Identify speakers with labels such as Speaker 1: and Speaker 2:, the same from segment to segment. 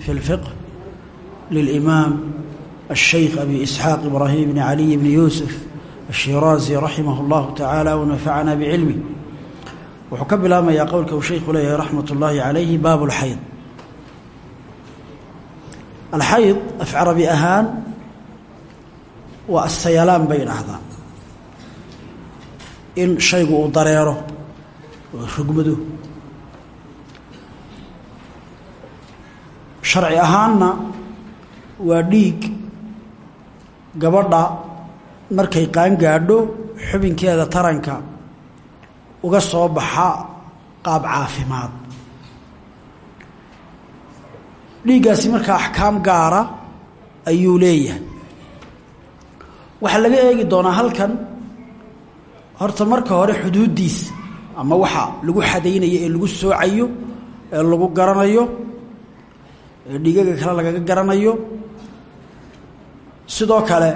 Speaker 1: في الفقه للإمام الشيخ أبي إسحاق إبراهيم بن علي بن يوسف الشيرازي رحمه الله تعالى ونفعنا بعلمه وحكب لما يا قولك وشيخ ليه رحمة الله عليه باب الحيض الحيض أف عربي أهان والسيلان بين أعضاء إن شيء ضريره ورقمده sharci ahaanna waa dhiig gabadha markay qaan gaadho xubinkeeda taranka uga soo baxa qaab caafimaad. Dhiiggaasi markaa axkaam gaara ayuu leeyahay. Waxaa laga eegi doonaa halkan horta marka hore xuduuddiisa ama waxa lagu xadaynayo ee lagu soocayo ee lagu garanayo ee dhiigaga kale lagaga garanayo. Sidoo kale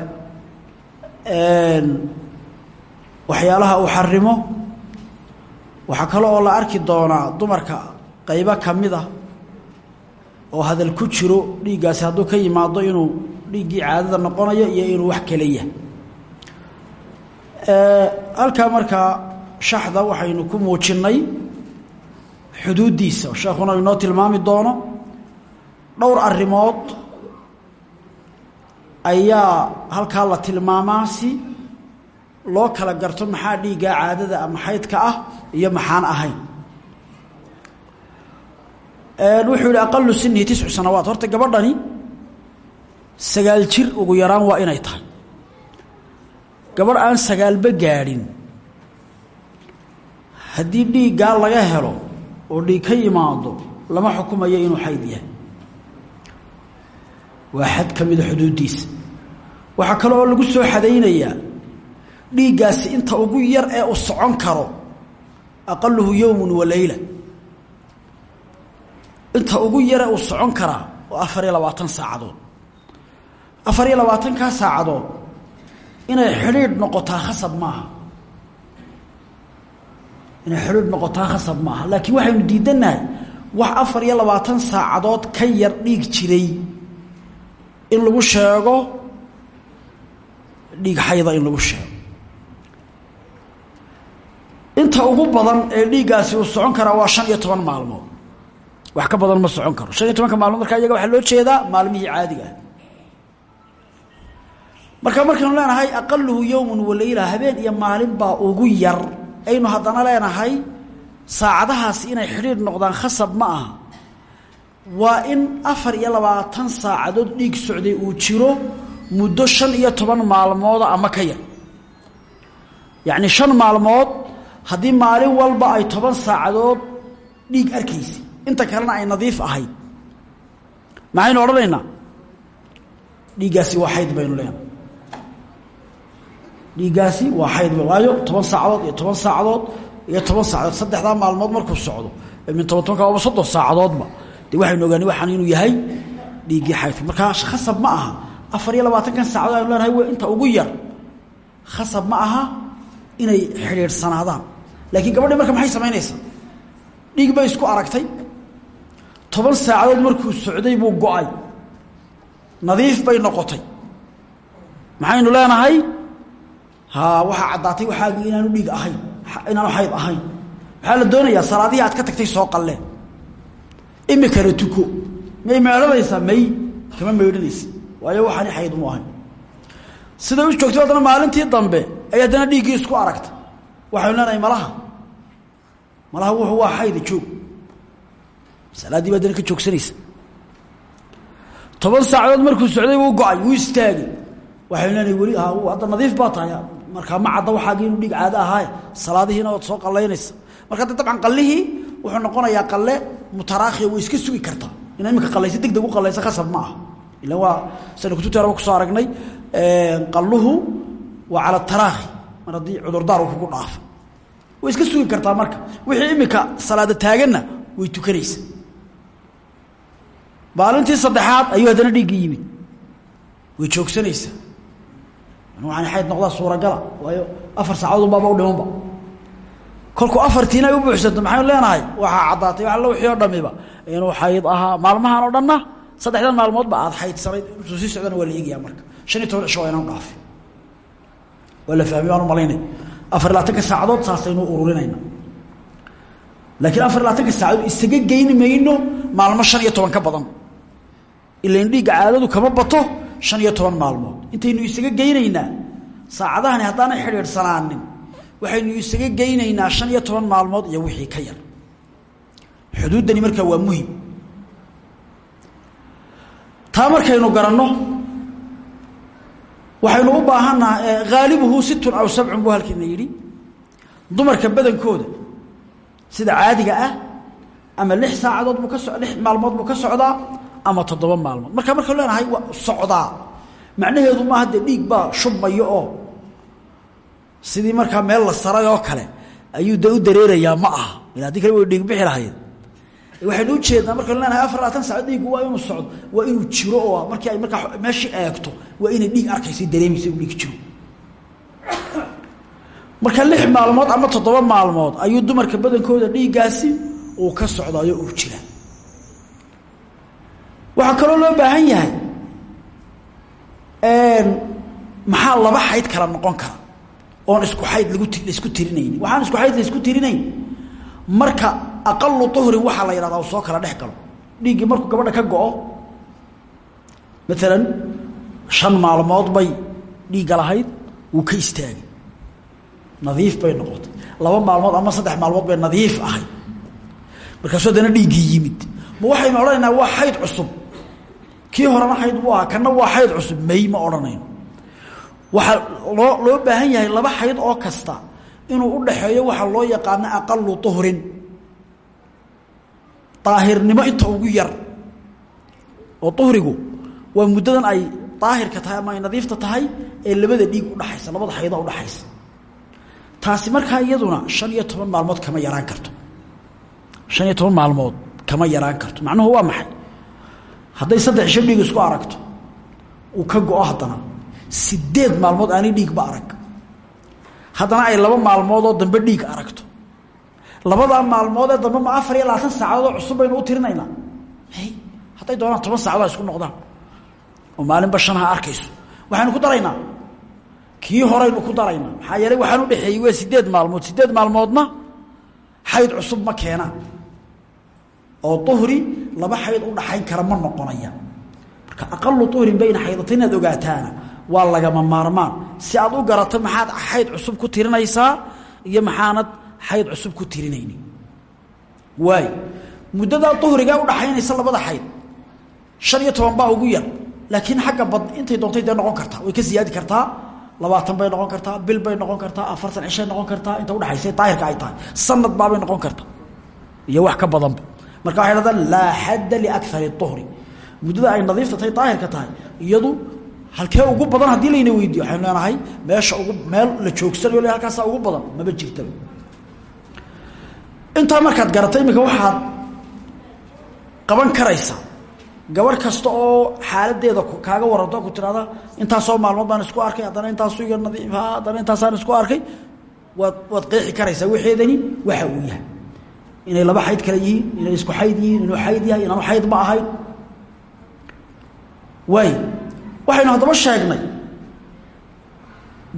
Speaker 1: waxyaalaha uu xarimo waxaa kale oo la arki doonaa dumarka qaybo ka mid ah oo hadal ku jiro dhiiggaasi hadduu ka yimaado inuu dhiiggii caadada noqonayo iyo inuu wax kale yahay. Halkaa markaa shaxda waxaynu ku muujinnay xuduuddiisa sheekhuna inoo tilmaami doono dhowr arrimood ayaa halkaa la tilmaamaa si loo kala garto maxaa dhiiggaa caadada ama xaydka ah iyo maxaan ahayn. Wuxuu yihi aqalu sinihi tiscu sanawaat. Horta gabadhani sagaal jir ugu yaraan waa inay tahay. Gabadh aan sagaalba gaadhin haddii dhiiggaa laga helo oo dhiig ka yimaado lama xukumayo inuu xayd yahay waa xad ka mida xuduuddiisa waxaa kale oo lagu soo xadaynayaa dhiiggaasi inta ugu yar ee uu socon karo aqaluhu yowmun wa leyla inta ugu yare uu socon karaa oo afar labaatan saacadood. Afar iyo labaatankaa saacadood inay xidhiidh noqotaa khasab maaha. Inay xidhiidh noqotaa khasab maaha. Laakiin waxaynu diidannahay wax afar iyo labaatan saacadood ka yar dhiig jiray in lagu sheego dhiig xayda in lagu sheego. Inta ugu badan ee dhiiggaasi uu socon karaa waa shan iyo toban maalmood. Wax ka badan ma socon karo. Shan iyo tobanka maalmood markaa iyaga waxaa loo jeedaa maalmihii caadiga ah. Marka markaynu leenahay aqaluhu yowmun waleyla habeen iyo maalin baa ugu yar. Aynu haddana leenahay saacadahaasi inay xidhiidh noqdaan khasab ma aha waa in afar iyo labaatan saacadood dhiig socday uu jiro muddo shan iyo toban maalmooda ama ka yar. Yacni shan maalmood haddii maalin walba ay toban saacadood dhiig arkaysa. Inta kalena ay nadiif ahayd. Maxaynu odhanaynaa? Dhiiggaasi waa xayd baynu leenahay dhiiggaasi waa xayd waayo toban saacadood iyo toban saacadood iyo toban saacadood. Saddexdaa maalmood markuu socdo min toban tobanka aba soddon saacadoodba de waxaynu ogaanay waxaan inuu yahay dhiiggii xaydka markaa khasab ma aha. Afar iyo labaatankan saacadood aynu leenahay w inta ugu yar. Khasab ma aha inay xidhiidhsanaadaan. Laakiin gabadhii marka maxay samaynaysaa? Dhiig bay isku aragtay. Toban saacadood markuu socday buu go'ay. Nadiif bay noqotay. Maxaynu leenahay? Ha waxaa caddaatay waxaagii inaanu dhiig ahayn. Inaanu xayd ahayn. Waxaa la doonayaa salaadihii aad ka tagtay soo qalleen imikana tuko. May meedhanaysaa may kama meydhanaysa waayo waxaani xayd mu ahayn siday u joogtay haddana maalintii dambe ay haddana isku aragta. Waxaynu leenahay malaha. Malaha wuxuu waa xayda joog. Salaaddii ba haddana toban saacadood markuu socday wuu go'ay istaagay. Waxaynu leenahay weli ha hadda nadiif baa tahay. Markaa ma cadda waxaagii inuu dhiig caado ahaaye salaadihiina waad soo qallaynaysa marka de dabcan wuxuu noqonayaa qalle mutaraakhiya way iska sugi kartaa ina iminka qalaysa deg deg u qalaysa khasab ma aha ila waa sana kutubta araba ku soo aragnay qalluhu waa cala taraakhi. Mar haddii cudurdaar uu kugu dhaafo way iska sugi kartaa marka. Wixii iminka salaada taaganna way tukanaysa. Maalintii saddexaad ayuu haddana dhiiggii yimid. Way joogsanaysaa waxaan xayd noqdaa suuragala waayo afar saacadood unbaaba u dhimanba kolkuu afartiina ay u buuxsanto maxaynu leenahay? Waxaa caddaatay alla wixii oo dhamiba inuu xayd ahaa maalmahan oo dhanna saddexdan maalmoodba aad xaydsanayd intuu sii socdana waa la marka. Shan iyo toban cisho inaan dhaafi waa la fahmay waan u malaynay. Afar iyo labaatanka saacadood saasaynu ururinayna. Laakiin afar iyo labaatanka saacadood isaga geyni mayno maalmo shan iyo toban ka badan. Ilain dhiigga caadadu kama bato shan iyo toban maalmood. Intaynu isaga geynaynaa saacadahani haddaanay xidhiidhsanaanin waxaynu isaga geynaynaa shan iyo toban maalmood iyo wixii ka yar. Xuduuddani markaa waa muhiim. Taa markaynu garanno waxaynu u baahannaha haalibuhu situn aw sabcun buu halkiina yidhi. Dumarka badankooda sida caadiga ah ama lix saacadood buu ka so lix maalmood buu ka socdaa ama toddoba maalmood. Marka markaynu leenahay socdaa. Macnaheedu maaha dee dhiig baa shubmayo oo sidii markaa meel la saray oo kale ayuu de u dareerayaa ma aha. Haddii kale way dhiig bixi lahayd. Waxaynu ujeednaa markaynu leenahay afar labaatan saaco dhiiggu waa inuu socdo waa inuu jiro oo markii ay markaa meeshii eegto waa inay dhiig arkaysa dareemaysa inuu dhiig jiro. Marka lix maalmood ama toddoba maalmood ayuu dumarka badankooda dhiiggaasi uu ka socdaayo uu jira. Waxaa kaloo loo baahan yahay maxaa laba xayd kala noqon kara oon isku lagu la isku tirinayni waxaan isku xayd la isku tirinayn. Marka aqalu uhrin waxaa la yidhahdaa soo kala dhex galo. Dhiiggii markuu gabadha ka go-o shan maalmood bay dhiigga lahayd wuu ka istaagay. Nadiif bay noqotay. Laba maalmood ama saddex maalmood bay nadiif ahayd. Markaasuu haddana dhiiggii yimid. Ma waxaynu odhanaynaa waa xayd cusub. Kii horena xayd buu ahaa kana waa xayd cusub. May ma odhanayno waxaa loo loo baahan yahay laba xayd oo kasta inuu u dhaxeeyo waxaa loo yaqaano aqalu uhrin daahirnimo inta ugu yar. Oo uhrigu waa muddadan ay daahirka tahay ama ay nadiifta tahay ee labada dhiig udhaxaysa labada xaydo udhaxaysa taasi markaa iyaduna shan iyo toban maalmood kama yaraan karto. Shan iyo toban maalmood kama yaraan karto. Macnuhu waa maxay? Hadday saddex isho dhiig isku aragto uu ka go-o haddana sideed maalmood aanay dhiigba arag. Haddana ay laba maalmood oo dambe dhiig aragto. Labadaa maalmoodee dambe ma afar iyo labaatan saacadood oo cusub baynu u tirinaynaa hadday doonaan toban saacadood isku noqdaan. Oo maalinba shan ha arkayso. Waxaynu ku daraynaa. Kii horaynu ku daraynaa. Maxaa yeelay waxaan u dhexeeyey waa sideed maalmood. Sideed maalmoodna xayd cusub ma keenaan oo uhri laba xayd u dhaxayn kara ma noqonaya. Marka aqalu uhrin bayna xaydata inaad ogaataana waa lagama maarmaan. Si aad u garato maxaad xayd cusub ku tirinaysaa iyo maxaanad xayd cusub ku tirinayni. Waay muddadaa uhrigaa udhaxaynaysa labada xayd shan iyo toban baa ugu yar. Laakiin xagga bad intay doontay dee noqon kartaa. Way ka siyaadi kartaa. Labaatan bay noqon kartaa bil bay noqon kartaa afartan cishay noqon kartaa inta udhaxaysa daahirka ay tahay. Sanad baabay noqon karta iyo wax ka badanba marka waxay hahdaan laa xadda liakari uhri muddada ay nadiifta tahay daahirka tahay iyadu halkee ugu badan haddii layna weydiiyo waxaynu leenahay meesha ugu meel la joogsanayo le halkaasaa ugu badan maba jirtaba intaa markaad garatay iminka waxaad qaban karaysaa. Gabarh kasta oo xaaladeeda kaaga waranto ku tirahda intaasoo maalmood baan isku arkay haddana intaasu iga nadiif haddana intaasaan isku arkay waad waad qeexi karaysaa. Waxeedani waxa uu yahay. Inay laba xayd kale yihiin inay isku xayd yihiin inuu xayd yahay inaanu xayd ma ahayn waay waxaynu haddaba sheegnay.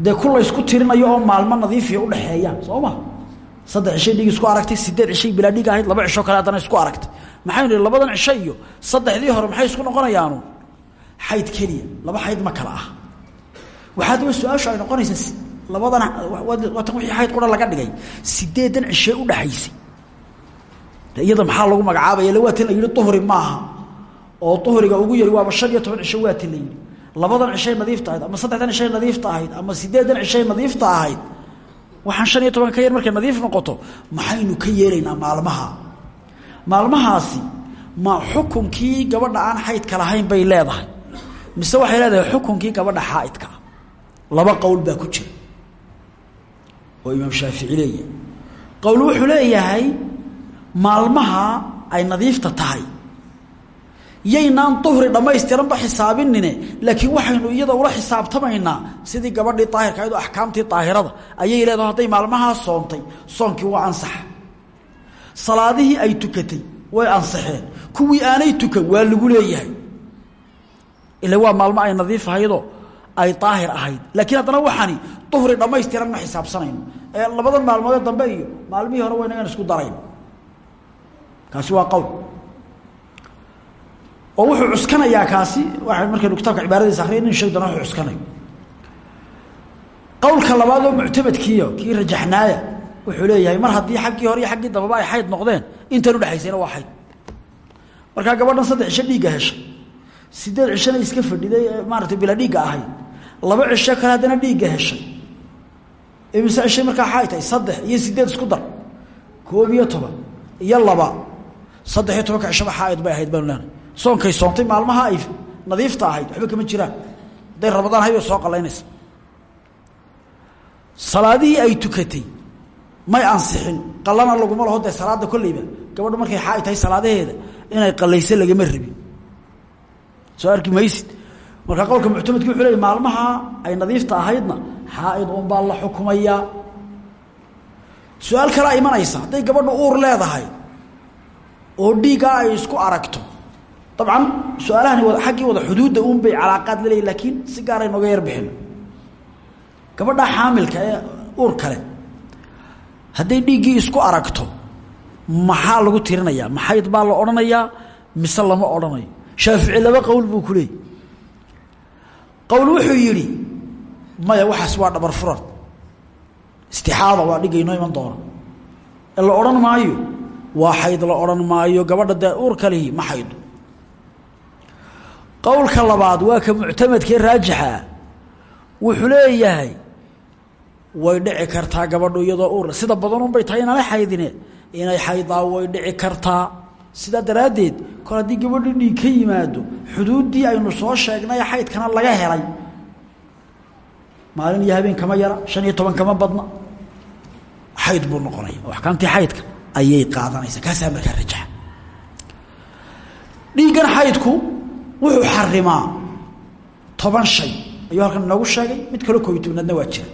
Speaker 1: Dee ku laysku tirinayo oo maalmo nadiifiya udhaxeeyaan soo ma saddex cishay dhig isku aragtay sideed cishay bilaa dhig ahayd laba cisho kale haddana isku aragtay. Maxaynu nihi labadan cisho iyo hore maxay isku noqonayaanu? Xayd keliya laba xayd ma kala ah. Waxaa daba su'aashu ay noqonaysaa labadana waatan wixii xayd qura laga dhigay sideedan cishee udhaxaysay de iyada maxaa lagu magacaabaya le waa tin la maaha. Oo uhriga ugu yari waaba shan iyo toban cisho waa la yihi labadan cishay nadiifta ahayd ama saddexdan cishay nadiifta ahayd ama sideedan cishay nadiifta ahayd waxaan shan iyo toban ka yar markay nadiif noqoto maxaynu ka yeelaynaa maalmaha. Maalmahaasi ma xukunkii gabadha aan xaydka lahayn bay leedahay mise waxay leedahay xukunkii gabadha xaaidka ah. Laba qowl baa ku jira oo imaam shaafici leeyahay. Qowl wuxuu leeyahay maalmaha ay nadiifta tahay yaynaan duhri dhammaystiranba xisaabinine laakiin waxaynu iyada ula xisaabtamaynaa sidii gabadhii daahirka ayadoo axkaamtii daahirada ayay leedaho hadday maalmahaa soontay soonkii waa ansaxa. Salaadihii ay tukatay way ansaxeen kuwii aanay tukan waa lagu leeyahay. Ila waa maalmo ay nadiif ahaydoo ay daahir ahayd. Laakiin haddana waxaani duhri dhammaystiran ma xisaabsanayno. Ee labadan maalmoodee dambe iyo maalmihii hore waa inagaan isku darayn. Kaasi waa qowl oo wuxuu cuskanayaa kaasi. Waa markaynu kitaabka cibaaradiisa akriya nin sheeg wuxuu cuskanayo qowlka labaad oo muctamadkiiyo kii rajaxnaaya wuxuu leeyahay mar haddii xaggii hore iyo xaggii dambaba ay xayd noqdeen intan udhexaysayna waa xayd markaa gabadhan saddex cisho dhiigga heshay sideed cishona iska fadhiday maarata bila dhiigga ahayd laba cisho kale haddana dhiigga heshay. Imise cishay markaa tahay saddex iyo sideed isku dar. Koob iyo toban iyo laba. Saddex iyo tobanka cishaba xaaid bay ahayd baanu leenahay soonkay soontay maalmaha ay nadiifta ahayd waxba kama jiraan. Hadday ramadaan way soo qalaynaysa salaadihii ay tukatay may ansixin qalana laguma laho dee salaada kolleyba gabadha markay xaaid tahay inay qalayso lagama rabin. Soo arki maysid. Marka qowlka muctamadki wuxuu leey maalmaha ay nadiifta ahaydna xaaid unbaa la xukumayaa su'aal imanaysa hadday gabadha uur leedahay oo dhiiggaa ay isku aragto dabcan su'aalahani xaggii wada xuduudda un bay calaaqaad la leeyihiin laakiin si gaaray nooga yar bixin gabadha xaamilka ee uur kale hadday dhiiggii isku aragto maxaa lagu tirinayaa? Maxayd baa la odhanayaa? Mise lama odhanayo? Shaafici laba qowl buu ku leeyay qowl wuxuu yidhi maya waxaas waa dhabar furan. Istixaada waa dhigga inoo iman doona. Ee la odhan maayo? Waa xayd la odhan maayo? Gabadha dee uur kalihi ma xaydo qowlka labaad waa ka muctamadkee raajixa wuxuu leeyahay way dhici kartaa gabadhu iyadoo uur sida badanun bay tahay inaanay xaydine inay xaydaa way dhici kartaa. Sidaa daraaddeed kol haddii gabadhi dhiig ka yimaado xuduuddii aynu soo sheegnay xaydkana laga helay. Maalin iyo habeen kama yara shan iyo toban kama badna. Xayd buu noqonaya. Oo axkaamtii xaydka ayay qaadanaysaa. Kaasaa markaa rajaxa dhiiggan xaydku wuxuu xarimaa toban shay ayuu halkan inoogu sheegay mid kaloo koobiy tobnaadna waa jira.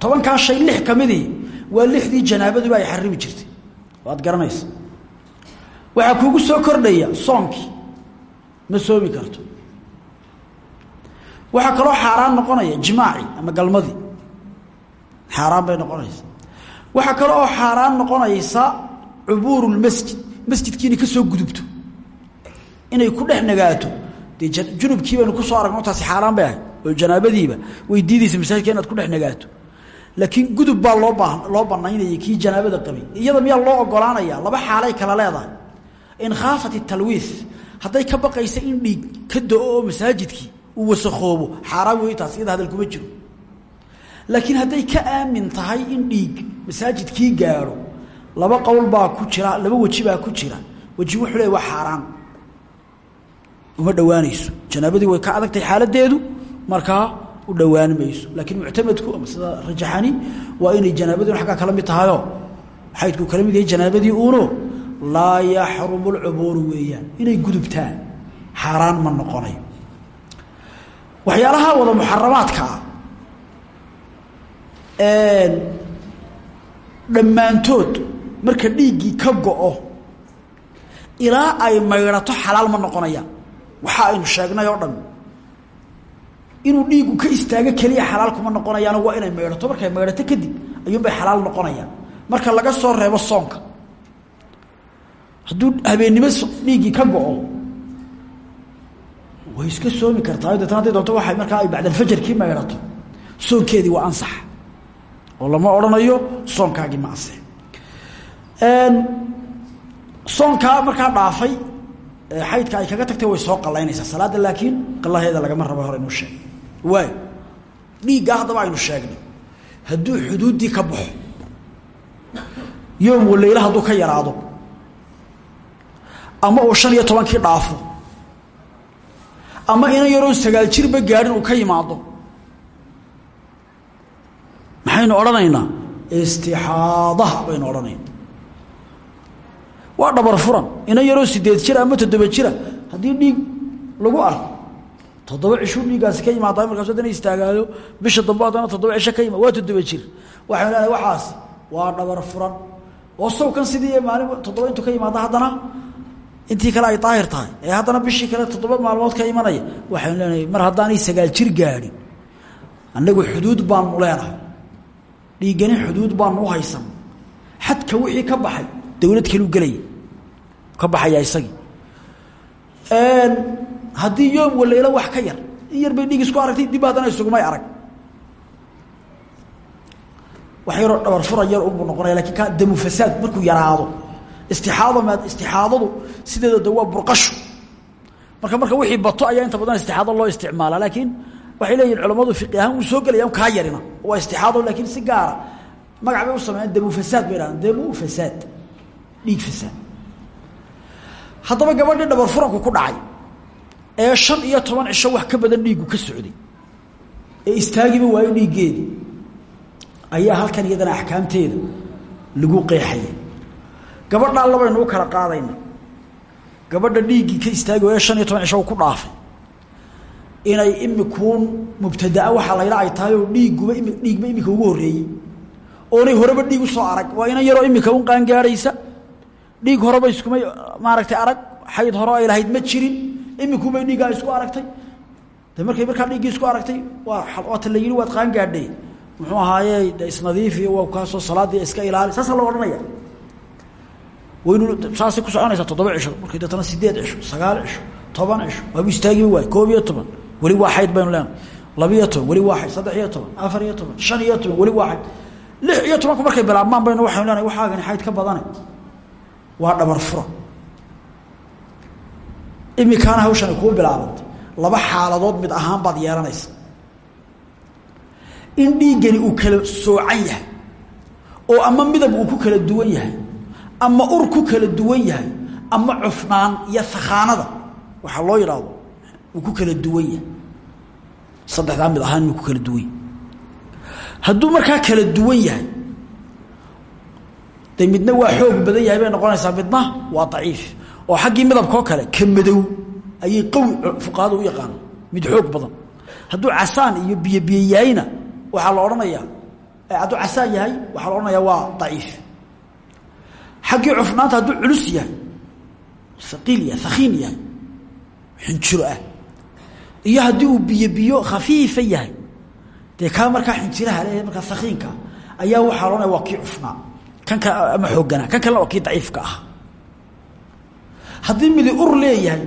Speaker 1: Tobankaa shay lix ka midii waa lixdii janaabaduba ay xarimi jirtay. Waad garanaysa waxaa kuugu soo kordhaya soonkii ma soomi karto. Waxaa kaloo xaaraan noqonaya jimaaci ama galmadii. Xaaraan bay noqonaysa waxaa kale oo xaaraan noqonaysa cubuuru lmasjid masjidkii inay ka soo gudubto inay ku dhex nagaato. Dee junubkii baynu ku soo aragno taasi xaaraan bay ahayd. Oo janaabadiiba way diidaysa masaajidka inaad ku dhex nagaato. Laakiin gudub baa loo ba loo banaynaya kii janaabada qabay. Iyada miyaa loo ogolaanaya laba xaalay kala leedahay. In khaafat italwiis hadday ka baqaysa in dhiig ka do-o uu wasakoobo xaaraan wey taas iyada hadal kuma jiro. Laakiin hadday ka aamin tahay in dhiig masaajidkii gaadho laba qowl baa ku jira laba weji ku jira. Weji wuxuu waa xaaraan uma dhowaanayso. Janaabadii way ka adagtahay xaaladeedu markaa u dhowaan laakiin muctamadku ama sida rajaxani waa inay janaabadii aggaa kala mid tahayoo xaydku kala mid yahay janaabadii uuno laa yaxrumu lcubuuru weeyaan. Inay gudubtaan. Xaaraan ma noqonayo waxyaalaha wada muxaramaadka ah dhammaantood marka dhiiggii ka go-o ilaa ay maydhato xalaal ma noqonayaan waxa aynu sheegnay oo dhan inuu dhiigu ka istaago keliya xalaal kuma noqonayaano waa inay maydhato. Markay maydhato kadib ayuunbay xalaal noqonayaan. Marka laga soo reebo soonka hadduu habeennimo dhiiggii ka go-o way iska soomi kartaa. Deetna hadday doonto waay markaa ay bacdalfajarkii maydhato. Soonkeedii waa ansax oo lama odhanayo soonkaagii ma ansax soonkaa markaa dhaafay xaydka ay kaga tagtay way soo qalaynaysaa salaadda laakiin qalaheeda lagama rabo hore inuu sheeg waay dhiiggaa haddaba aynu sheegnay. Hadduu xuduuddii ka baxo yoom waleyla hadduu ka yaraado ama uu shan iyo tobankii dhaafo ama ina yaroon sagaal jirba gaadhin uu ka yimaado maxaynu odhanaynaa? Istixaadaha baynu odhanayna waa dhabar furan. Ina yaroo sideed jira ama toddoba jira. Haddii dhiig lagu arko toddoba cishuu dhiiggaasi ka yimaada markaasu haddana istaagaayo bisha dambe haddana toddoba ka yima waa toddoba jir. Waxaynu leedahay waxaas waa dhabar furan. Oo sawkan sidii maalin toddoba intuu ka yimaada haddana intii kale ay daahir tahay. Ee haddana bishii kale toddoba maalmood ka imanaya. Waxaynu leenahay mar haddaanay sagaal jir gaadhin annagu xuduud baanu leenahay. Dhiiggani xuduud baanu u haysan. Xadka wixii ka baxay dawlad kaluu gelaya ka baxaya isagii. Haddii yoom waleylo wax ka yar in yar bay dhiig isku aragtay dib haddana isugumay arag. Wax yaroo dhabar fura yar unbuu noqonaya laakiin ka damu fasaad markuu yaraado. Istixaado ma istixaadadu sideeda de waa burqasho. Marka marka wixii bato ayaa inta badan istixaado loo isticmaala laakiin waxay leeyihiin culamadu fiqi ahaan wuu soo gelaya kaa yarina. Waa istixaado laakiin si gaara magac bay u sameeyaan damu fasaad bay dhahdaan damu fasaad dhiig fasaad haddaba gabadhii dhabar furanku ku dhacay ee shan iyo toban cisho wax ka badan dhiiggu ka socday ee istaagiba waayo dhiiggeedii ayaa halkan iyadana axkaamteeda lagu qeexaya gabadhaa labaynu u kala qaadayna. Gabadha dhiiggii ka istaagi waayo shan iyo toban cisho ku dhaafay. Inay imikuun mubtadaa waxaa layla ay tahay oo dhiigguba imi dhiigba imika ugu horreeyey oonay horeba dhiig u soo arag waa inan yaroo imika un qaangaadhaysa dhiig horeba iskuma maaragtay arag xayd hore ay lahayd ma jirin. Imikuunbay dhiiggaa isku aragtay. De markay markaa dhiiggii isku aragtay waa waata la yidhi waad qaangaadhay. Muxuu ahaaye de isnadiifiyo waa kaasoo salaadii iska ilaali saasaa loo odhanaya. Waynu saasay ku soconaysaa toddoba cisho markay deetana sideed cisho sagaal cisho toban cisho waabu istaagiba waay koob iyo toban weli waa xayd baynu leenahay. Labiiyo toban weli waa xayd saddex iyo toban afar iyo toban shan iyo toban weli waa xayd lix iyo tobanku markay bilaabmaan baynu waxaynu leenahay waxaagani xayd ka badane waa dhabar fura imikaana hawshani kuu bilaabantay. Laba xaaladood mid ahaan baad yeelanaysa. In dhiiggani uu kala soocan yahay oo ama midab uu ku kala duwan yahay ama ur ku kala duwan yahay ama cufnaan iyo sakhaanada waxaa loo yidhaahdo uu ku kala duwan yahay. Saddexdaa mid ahaan inuu ku kala duwan yahay. Hadduu markaa kala duwan yahay de midna waa xoog badan yahay bay noqonaysaa. Midna waa daciif. Oo xaggii midabkao kale ka ayay qawi fuqahada u yaqaana mid xoog badan. Hadduu casaan iyo biyo biyo yahayna waxaa la odhanayaa. Hadduu casaan yahay waxaa la odhanayaa waa daciif. Xaggii cufnaanta hadduu culus yahay saqiil yahay sakhiin yahay xinjiro ah. Iyo haddii uu biyo biyo khafiifa yahay dee kaa markaa xinjiraha le markaa sakhiinka ayaa waxaa la odhanaya waa kii cufnaa kan ka ama xooganaa kan kalena waa kii daciifka ah. Haddii midi ur leeyahay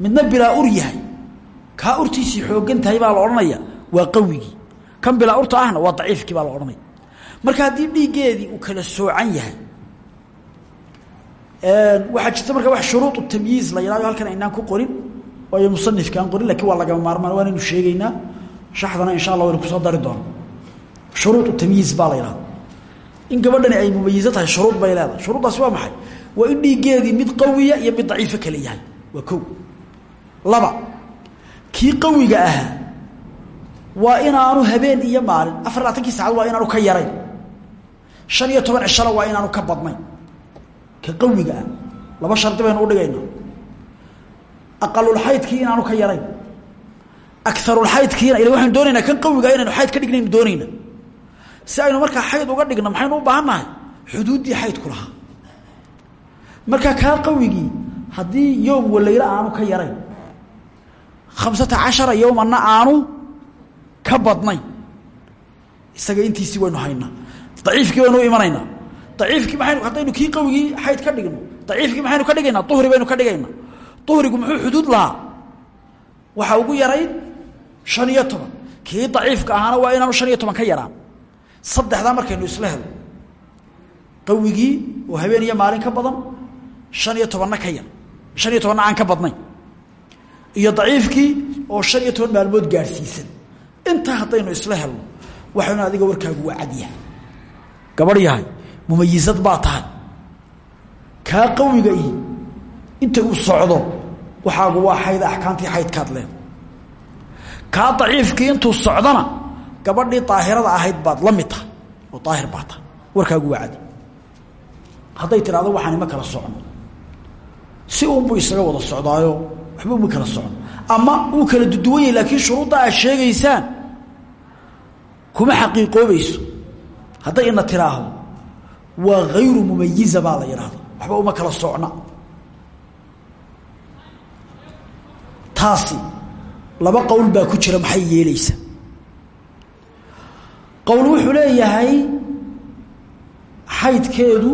Speaker 1: midna bilaa ur yahay kaa urtiisii xoogan tahay baa la odhanaya waa qawigii. Kan bilaa urta ahna waa daciifkii baa la odhanaya. Marka haddii dhiiggeedii uu kala soocan yahay waxaa jirta marka wax shuruuط tamyiiz la yihahdo halkan aynaan ku qorin waayo musanifka aan qorin laakiin waa lagama maarmaan waanaynu sheegeynaa shaxdana insha allah waynu ku soo dari doona shuruuط tamyiiz baa la yihahda in gabadhani ay mumayizo tahay shuruud bay leedahay. Shuruuddaasi waa maxay? Waa in dhiiggeedii mid qawiya iyo mid daciifa kale yahay. Waa ko laba kii qawiga ahaa waa inaanu habeen iyo maalin. Afar labaatankii saacad waa inaanu ka yarayn. Shan iyo toban cishana waa inaanu ka badnayn. Ka qawiga ah. Laba shardi baynu udhigaynaa aqalulxaydkii inaanu ka yarayn. Agarulxaydkiina ila waxaynu doonaynaa kan qawiga inaynu xayd ka dhignaynu doonayna si aynu markaa xayd uga dhigno maxaynu u baahan nahay xuduuddii xaydku lahaa. Markaa kaa qawigii haddii yowm walaylo aanu ka yarayn khamsata cashara yowmanna aanu ka badnayn. Isaga intiisii waynu haynaa. Daciifkii waynu u imanaynaa. Daciifkii maaynu haddaynu kii qawigii ka dhigno. Daciifkii maxaynu ka dhigaynaa. Uhri baynu ka dhigaynaa. Uhrigu muxuu xuduud lahaa. Waxaa ugu yarayn shan iyo toban. Kii daciifka ahaana waa inaanu shan iyo toban ka yaraan saddexdaa markaynu isla helo. Qawigii oo habeen iyo maalin ka badan shan iyo tobanna ka yar shan iyo tobanna aan ka badnayn iyo daciifkii oo shan iyo toban maalmood gaadhsiisan. Intaa haddaynu isla helno waxaynu adiga warkaagu waa cadyahay gabadh yahay mumayizad baa tahay. Kaa qawiga ihi inta uu socdo waxaagu waa xayd axkaamtii xaydkaad leed kaa daciifkii intuu socdona gabadhii daahirada ahayd baad la mid oo daahir baa tahay. Warkaagu waa cadi hadday tidhahdo waxaan ima kala socno si uunbuu isaga wada socdaayo waxba uma kala socno ama uu kala duduwan yahay laakiin shuruudda aad sheegaysaan kuma xaqiiqoobayso. Hadday ina tiraahdo waa hayru mumayiza baa la yidhaahda waxba uma kala socna taasi laba qowl baa ku jira maxay yeelaysa qowl wuxuu leeyahay xaydkeedu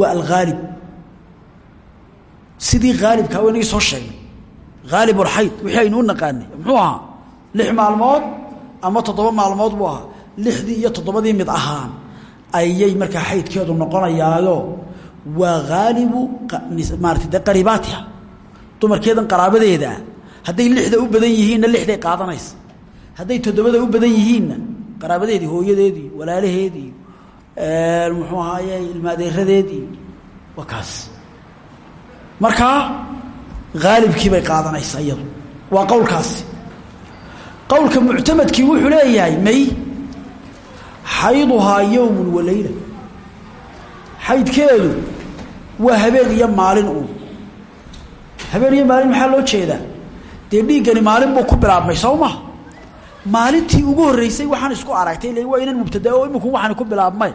Speaker 1: waa alghaalib sidii haalibkaa wa inagii soo sheegnay. Haalibulxayd wixii aynu u naqaanay. Muxuu ahaa? Lix maalmood ama toddoba maalmood buu ahaa. Lixdii iyo toddobadii mid ahaan ayay markaa xaydkeedu noqonayaayo waa haalibu maarata de qariibaatiha. Dumarkeedan qaraabadeedaa hadday lixda u badan yihiinna lixday qaadanaysa. Hadday toddobada u badan yihiinna qaraabadeedii hooyadeedii walaalaheedii muxuu ahaaye ilmaadeeradeedii waa kaas. Haalibkii bay qaadanaysaa iyadu. Waa qowlkaasi. Qowlka muctamadkii wuxuu leeyahay may xayduhaa yowmun wa leyla xaydkeedu waa habeen iyo maalin uun habeen iyo maalin maxaa loo jeedaa? Dee dhiiggani maalin buu ku bilaabmay soo maha maalintii ugu horreysay waxaan isku aragtay ila waa inan mubtada oo iminku waxaan ku bilaabmay.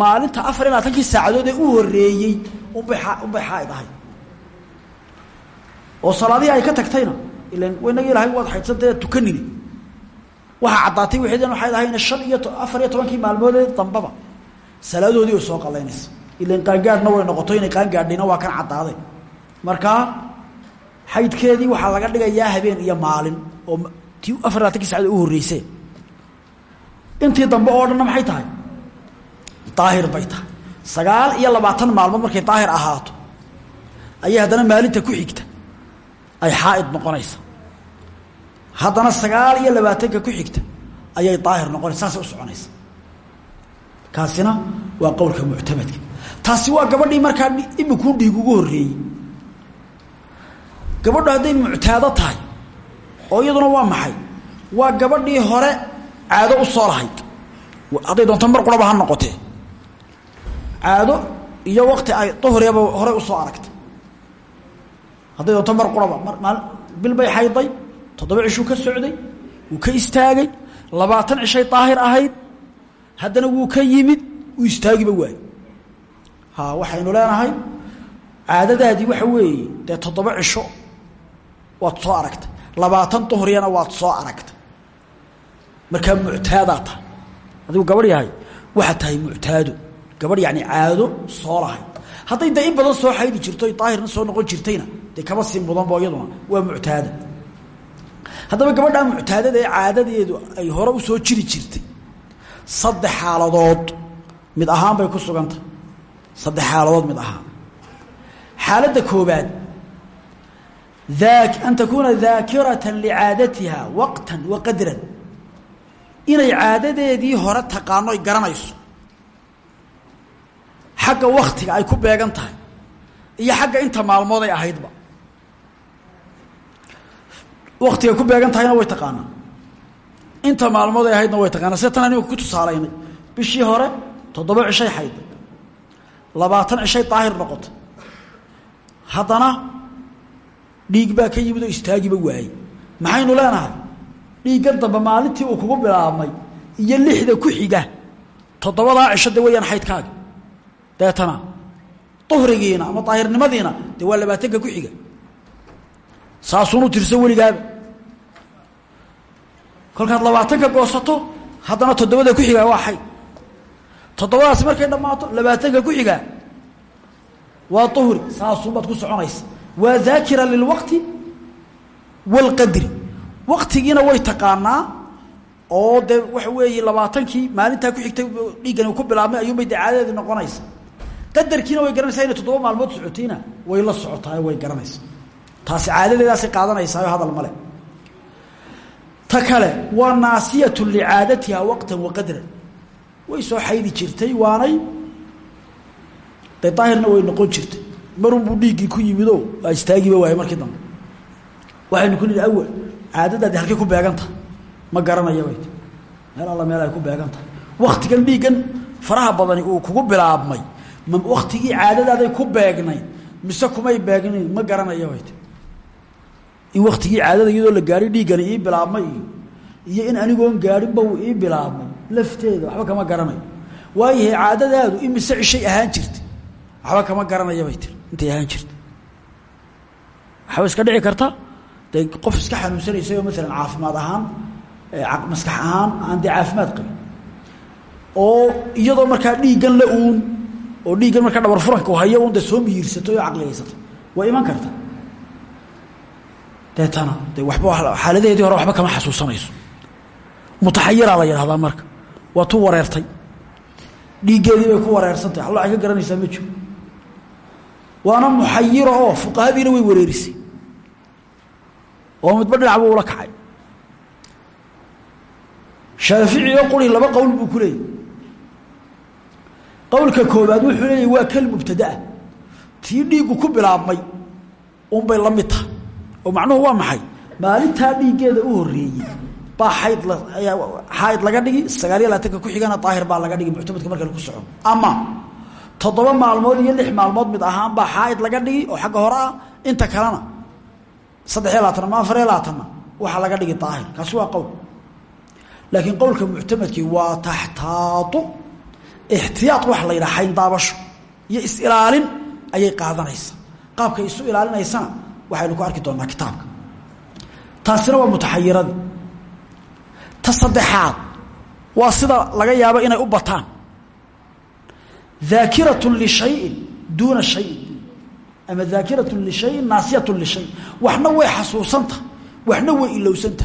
Speaker 1: Maalinta afar iyo labaatankii saacadood ee u horreeyey unbay unbay xaaid ahay oo salaadihii ay ka tagtayna ilan inagii ilahay waad xaydsantae tukanini. Waxaa caddaatay waxaydn waxayd ahayna shan iyo afar iyo tobankii maalmoodee dambaba salaadoodii way soo qalaynaysa. Ilan qaangaadhna way noqoto inay qaangaadhina waa kan caddaaday. Markaa xaydkeedii waxaa laga dhigayaa habeen iyo maalin oo tii afar labaatankii sacad u horreysee intii dambe oo dhanna maxay tahay? Daahir bay tahay. Sagaal iyo labaatan maalmood markay daahir ahaato ayay haddana maalinta ku xigta. Ay xaaid noqonaysa. Haddana sagaal iyo labaatanka ku xigta ayay daahir noqonaysa saasay u soconaysa. Kaasina waa qowlka muctamadka taasi waa gabadhii markaa imikuu dhiig ugu horreeyey. Gabadhu hadday muctaado tahay oo iyaduna waa maxay? Waa gabadhii hore caado u soo lahayd. Hadday doonto mar quraba ha noqotee caado iyo wakti ay duhriaba hore u soo aragtay. Hadday doonto mar quraba mar bil bay xayday toddoba cishuu ka socday wuu ka istaagay labaatan cishay daahir ahayd. Haddana wuu ka yimid uu istaagiba waayo ha waxaynu leenahay caadadaadii waxa weeye dee toddoba cisho waad soo aragtay labaatan duhriyana waad soo aragtay. Markaa muctaadaa tahay adigu gabadh yahay waxaad tahay muctaado gabadh yacni caado soo lahayd hadday dee in badan soo xaydi jirto daahirna soo noqon jirtayna dee kaba sii mudanbo iyaduna. Waa muctaada. Haddaba gabadhaa muctaadada ee caadadeedu ay hore u soo jiri jirtay. Saddex xaaladood mid ahaan bay ku sugantah saddex xaaladood mid ahaan. Xaaladda koobaad an takuuna daakirata licaadatiha waqtan wa qadran. Inay caadadeedii hore taqaano ay garanayso. Xagga waktiga ay ku beegan tahay. Iyo xagga inta maalmood ay ahaydba. Waktigay ku beegan tahayna way taqaanaa inta maalmood ay ahaydna way taqaanaa sida tan aniga ku tusaalaynay? Bishii hore toddoba cishay xayday labaatan cishay daahir noqotay. Haddana dhiig baa ka yimid oo istaagiba waayey. Maxaynu leenahay? Dhiigga dambe maalintii uu kugu bilaabmay iyo lixda ku xiga. Toddobadaa cisho de wayaan xaydkaaga. Deetana duhrigiina ama daahirnimadiina dee waa labaatanka ku xiga. Saasuunu tirso weligaaba kolkaad labaatanka goosato haddana toddobada ku xigaa waa xayd. Toddobadaasi markay dhammaato labaatanka ku xigaa waa duhri. Saasuunbaad ku soconaysa waa daakira lilwaqti wاlqadri waqtigiina way taqaanaa oo de waxa weeye labaatankii maalintaa ku xigtay dhiiggani ku bilaabmay ayuunbay de caadadeedi noqonaysa. Qadarkiina way garanaysaa inay toddoba maalmood socotayna way la socotaa way garanaysa. Taasi caadadeedaasay qaadanaysaa hadal male ta kale waa naasiyatu licaadatiha waqtan wa qadran. Way soo xaydi jirtay waanay de daahirna way noqon jirtay marunbuu dhiiggii ku yimido waa istaagiba waaye markii dambe. Waxaynu ku nihi awal caadadaadi halkay ku beegantahay ma garanaya bay meel alla meel ku beegan tahay. Waktigan dhiiggan faraha badani uu kugu bilaabmay. Ma waktigii caadadaaday ku beegnay mise kumay beegnayn? Ma garanaya bay in waktigii caadada la gaari dhiiggani ii bilaabmay iyo iyo in anigoon gaadhinba uu ii bilaabmay lafteeda waxba kama garanayo waayahay caadadaadu imise cishay ahaan jirta waxba kama garanaya bay tiri intay ahaan jirta waxba iska dhici karta? Dee qof iska xanuunsanaysay oo maalan caafimaad ahaan maskax ahaan aan dee caafimaad qabin. Oo iyadoo markaa dhiiggan la uun oo dhiiggan markaa dhabar furanka hayo un dee soo miyiirsatay oo caqligaysatay way iman karta. Deetana de waba xaaladaheedii hore waxba kama xasuusanayso. Mutaxayiraa la yidhahdaa marka. Waa tu wareertay. Dhiiggeedii ku wareersantay alla ay ka garanaysaa ma jiro waana muxayiro oo fuqahadiina way wareerisay. oo midba dhinacba ula kacay. Shaafici oo quri laba qowl buu ku leeyay. Qowlka koobaad wuxuu leeyahy waa kal mubtadaa tii dhiiggu ku bilaabmay unbay la mid tahay. Oo macnuhu waa maxay? Maalintaa dhiiggeeda u horeeyey baa xayd xaaid laga dhigi sagaaliyo labaatanka ku xigana daahir baa laga dhigi muctamadka marka lagu soco. Ama toddoba maalmood iyo lix maalmood mid ahaan baa xaaid laga dhigi oo xagga hore ah. Inta kalena saddexiyo labaatan ama afariyo labaatanna waxaa laga dhigi daahir. Kaasi waa qowl. Laakiin qowlka muctamadkii waa taxtaatu ixtiyaad waxa la yidhaha xayndaabasho iyo is-ilaalin ayay qaadanaysa qaabkay isu ilaalinaysana waxaynu ku arki doonaa kitaabka. Taasina waa mutaxayiradii ta saddexaad waa sida laga yaabo inay u bataan daakiratun lishayin duuna shayin ama daakiratun lishayin naasiyatun lishay waxna way xasuusanta waxna way ilowsanta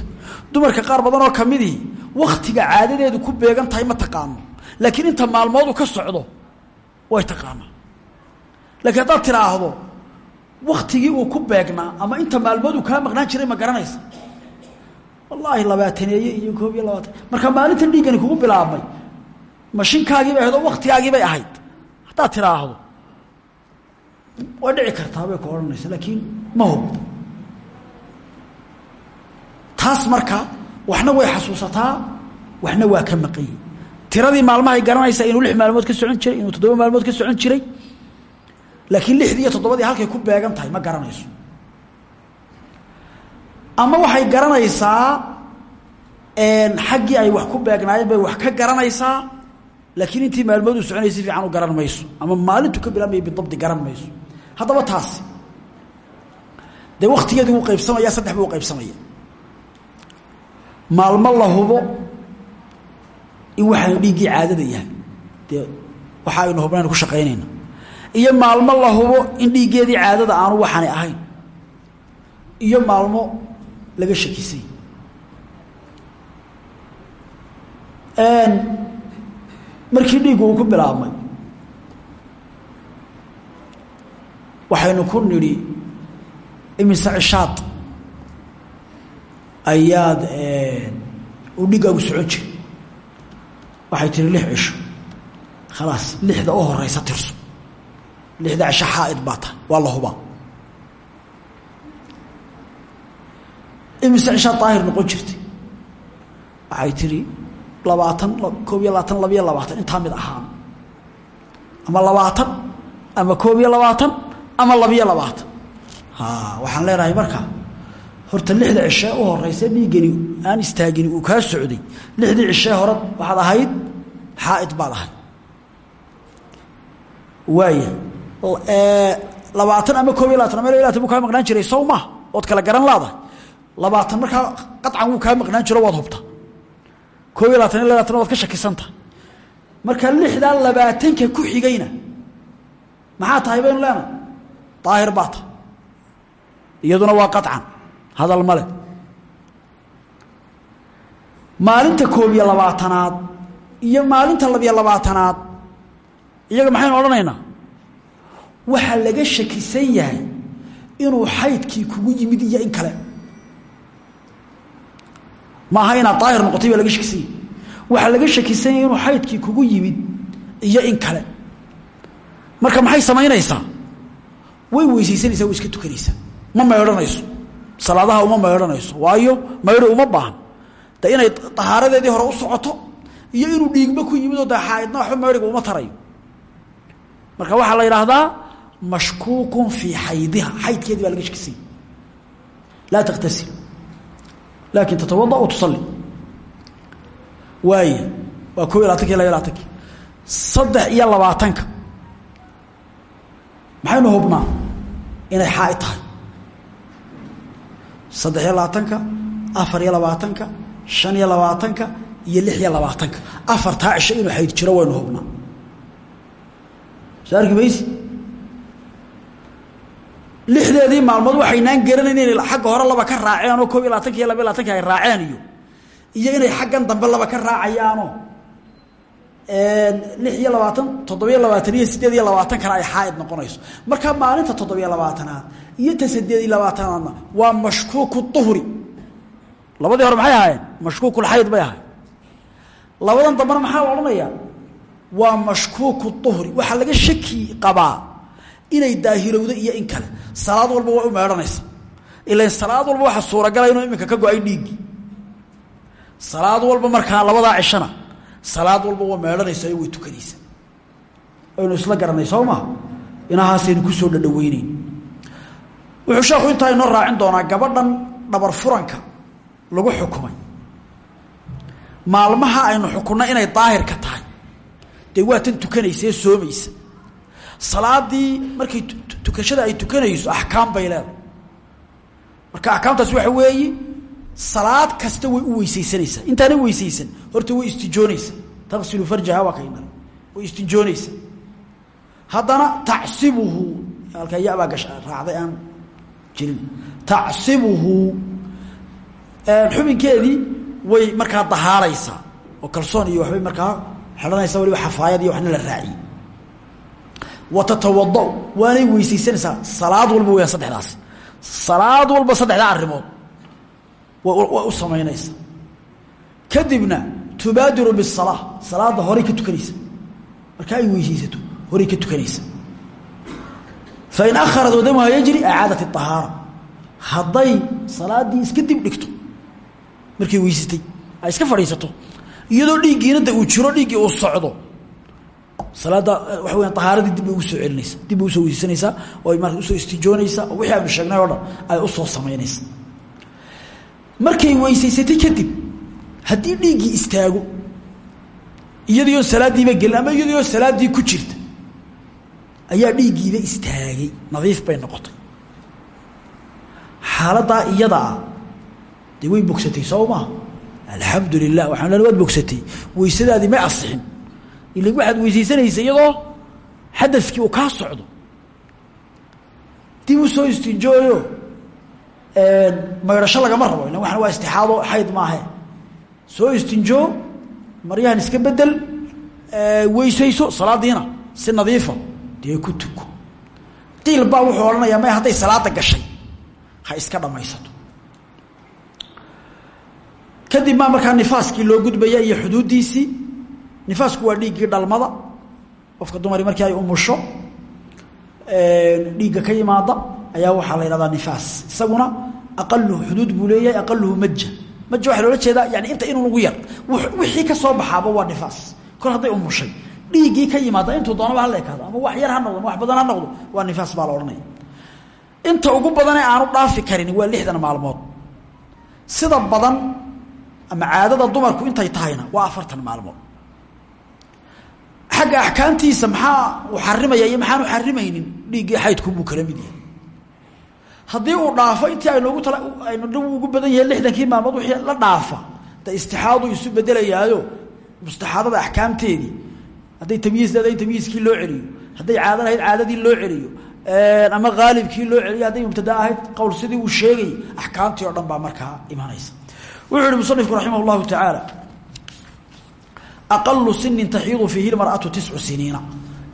Speaker 1: dumarka qaar badan oo kamidii waktiga caadadeedu ku beegan tahay ma taqaano laakiin inta maalmoodu ka socdo way taqaanaa laakiin haddaad tidhaahdo waktigii uu ku beegnaa ama inta maalmood uu kaa maqnaan jiray ma garanaysa wallaahi labaataneeye iyo koob iyo labaatan marka maalinta dhiiggani kugu bilaabmay mashinkaagiibay ahayd oo waktigaagiibay ahayd haddaad tidhaahdo way dhici kartaa bay ku odhanaysa laakiin ma hub taas marka waxna way xasuusataa waxna waa ka maqanyi tiradii maalmahay garanaysaa inuu lix maalmood ka socon jiray inuu toddoba maalmood ka socon jiray laakiin lixdii iyo toddobadii halkay ku beegan tahay ma garanayso. Ama waxay garanaysaa xaggii ay wax ku beegnaayeen bay wax ka garanaysaa laakiin intii maalmood uu soconayay si fiican u garan mayso. Ama maalintu ka bilaabmaya bidabdi garan mayso. Haddaba taasi. Dee waktigeedii wuu qaybsamaya saddex buu qaybsamaya. Maalmo la hubo in waxaanu dhiiggii caadada yahay. Dee waxa aynu hubnaynu ku shaqaynayna. Iyo maalmo la hubo in dhiiggeedii caadada aanu waxaani ahayn. Iyo maalmo laga shakisay markii dhiiggu uu ku bilaabmay. Waxaynu ku nidhi imise cishaad ayaad uu dhiiggaagu socon jiri waxay tihi lix cisho. Khalaas lixda u horeysa tirso. Lixda cisho xaaid baa tahay waa la hubaa. Imise cishaa daahir noqon jirtay. Waxay tihi labaatan koob iyo labaatan labiyo labaatan intaa mid ahaan. Ama labaatan ama koob iyo labaatan ama labiyo labaatan. Waxaan leenahay marka horta lixda cishee u horeysa dhiiggani aan istaagini uu kaa socday lixdii cishee hore waxaad ahayd xaaid baad ahayd. Waaya labaatan ama koob iyo labatan ama labatan buu kaa maqnaan jiray sow ma kala garan laadahay. Labaatan markaa qaطcan wuu kaa maqnaan jiro waad hubta koob iyo labatan iyo waad ka shakisanta marka lixdaa labaatanka ku xigayna maxaa tahay baynu leenahay? Daahir baa iyaduna waa qaطcan hadal male maalinta koob iyo labaatanaad iyo maalinta labiyo labaatanaad iyaga maxaynu odhanaynaa? Waxaa laga shakisan yahay inuu xaydkii kugu yimid iyo in kale maaha inaad daahir noqotay baa laga shakisan yahay waxaa laga shakisan yahay inuu xaydkii kugu yimid iyo in kale. Marka maxay samaynaysaa way weysaysanaysaa iska tukanaysaa ma maydhanayso. Salaadaha uma maydhanayso. Waayo maydho uma baahan. De inay tahaaradeedii hore u socoto iyo inuu dhiigba ku yimid oo de xaaidna waxba maydhiga uma tarayo. Marka waxaa la yidhaahdaa mashkuukun fii xaydiha. Xaydkeedii laga shakisay laa takhtasil laakin tatawada o tusalli waay waa koo iyo labaatanki laba labaatanki saddex iyo labaatanka maxaynu hubnaa inay xaaid tahay saddex iyo labaatanka afar iyo labaatanka shan iyo labaatanka iyo lix iyo labaatanka afartaa cisho inuu xayd jiro waynu hubnaa lixdeedii maalmood waxaynaan garanayn inay xagga hore laba ka raaceen oo koob iyo labaatanka iyo laba ay raaceen iyo iyo inay xaggan dambe laba ka raacayaanoo lix iyo labaatan toddobiyo labaatan iyo sideed iyo labaatankana ay xaaid noqonayso. Marka maalinta toddobiyo labaatanaad iyo ta sideed waa mashkuuku uhri labadii laga shaki qabaa inay daahirowdo iyo in kale. Salaad walba waa u meedhanaysa ilan salaad walba waxa suuragala inuu iminka ka go'ay dhiiggii salaad walba markaa labadaa cishana salaad walba waa meedhanaysaa way tukanaysa aynu isla garanay soo maa inahaasaynu ku soo dhadhaweyneyn wuxuu sheekhu intaa inoo raacin doonaa gabadhan dhabar furanka lagu xukumay. Maalmaha aynu xukunno inay daahirka tahay. Dee waa tan soomaysa salaadii markay tukashada ay tukanayso axkaam bay leedahay. Marka axkaamtaas waxa weeye salaad kasta way u weysaysanaysaa. Intaana weysaysan horta way istijoonaysa taqsilu farjaha waa kaynal way istinjoonaysa haddana tacsibuhu halkaa yabaa gasha raacday aan jirin. Tacsibuhu xubinkeedii way markaa dahaaraysaa oo kalsoon iyo waxbay markaa xidhanaysaa waliba xafaayad iyo waxna la raaciyey wa tatawada waanay weysaysanaysaa. Salaad walba weyaan saddexdaas. Salaad walba saddexdaa arrimood. Way u samaynaysa. Kadibna tubaadiru bisalaa salaada horay ka tukanaysa. Marka ay weysaysato horay ka tukanaysa. Fain akharat wadamuha yajri acaadat اطahaara hadday salaadii iska dib dhigto markay weysatay ay iska fadhiisato iyadoo dhiiggiina da uu jiro dhiiggii uu socdo salaadda waxa weya ahaaradii dib bay ugu soo celinaysa. Dib bay u soo weysaysanaysaa oo ay marka u soo istijoonaysaa oo wixii aynu sheegnay o dhan ay u soo samaynaysa. Markay weysaysatay kadib haddii dhiiggii istaago iyadiioo salaaddiiba gelin ama iyadiioo salaaddii ku jirta ayaa dhiiggiiba istaagay. Nadiif bay noqotay. Xaaladdaa iyada ah dee way bogsatay soo maha alxamdu lilah waxaan len waad bogsatay. Weysadaadii may asixin ila waxaad weysaysanaysa iyadoo xadakii uu kaa socdo. Dib u soo istinjooyo maydhasho lagama rabo ila waxan waa istixaado xayd maahe. Soo istinjoo maryahan iska bedel weysayso salaadiina si nadiifa dee ku tuko. Qiil baa wuxuu odhanayaa may hadday salaada gashay ha iska dhammaysato kadib maa markaa nifaaskii loo gudbaya iyo xuduuddiisii nifaasku waa dhiiggii dhalmada. Qofka dumari markii ay umusho dhiigga ka yimaada ayaa waxaa la yidhahdaa nifaas. Isaguna aqaluhu xuduud buu leeyahay aqaluhu maja maja waxaa jeedaa yani inta inuu ugu yar wixii ka soo baxaaba waa nifaas. Kol hadday umushay dhiiggii ka yimaada intuu doonaba hala ekaado ama wax yar ha noqdo wax badan ha noqdo waa nifaas baa la odhanaya. Inta ugu badanee aanu dhaafi karin waa lixdan maalmood. Sida badan ama caadada dumarku intay tahayna waa afartan maalmood xagga axkaamtiisa maxaa uu xarimaya iyo maxaanu xarimaynin dhiiggii xaydkubuu kala mid yahay. Haddii uu dhaafo intii aynoogu tala aynu dhow ugu badan yahay lixdankii maalmood wixii la dhaafa de istixaadu isu bedelayaayo mustaxaadada axkaamteedii hadday tamyiis leedahay tamyiiskii loo celiyo hadday caado lahayd caadadii loo celiyo ama haalibkii loo celiyo hadday mubtada ahayd qowl sidii uu sheegay axkaamtii oo dhan baa markaa imanaysa wuxuu yihi musanifku raximah llahu tacaala aqalu sinin taxiidu fiihi lmar'atu tiscu siniina.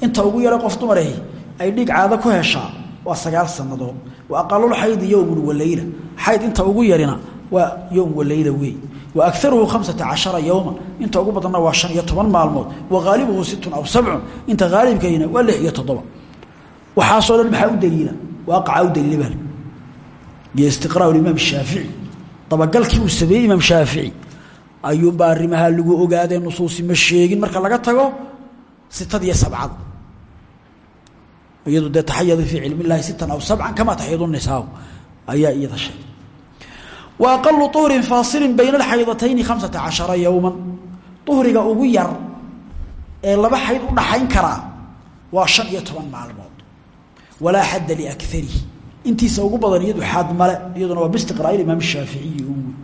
Speaker 1: Inta ugu yara qof dumarahi ay dhiig caado ku heshaa waa sagaal sanadood wa aqalulxaydi yowmun waleyla xayd inta ugu yarina waa yowm waleyla wey. Wa agaruhu hamsata cashara yowman inta ugu badanna waa shan iyo toban maalmood. Wa haalibuhu sittun aw sabcun. Inta haalibkayna waa lix iyo toddoba. Waxaasoo dhan maxaa u daliila? Waaqacaa u daliila ayuunbaa arrimahaa lagu ogaadee nusuusi ma sheegin. Marka laga tago sitadiyo sabcada iyadu dee taxayadu fii cilmi illaahi sitan aw sabcan kamaa taxyadu nisaa ayaa iyada sheegay. Wa aqalu uhrin faasilin bayna alxaydatayni khamsata cashara yowman ugu yar ee laba xayd u dhaxayn karaa waa shan iyo toban maalmood. Walaa xadda liakarihi intiisa ugu iyadu xaad male iyaduna waa bistiqraai imaam shaaficiyi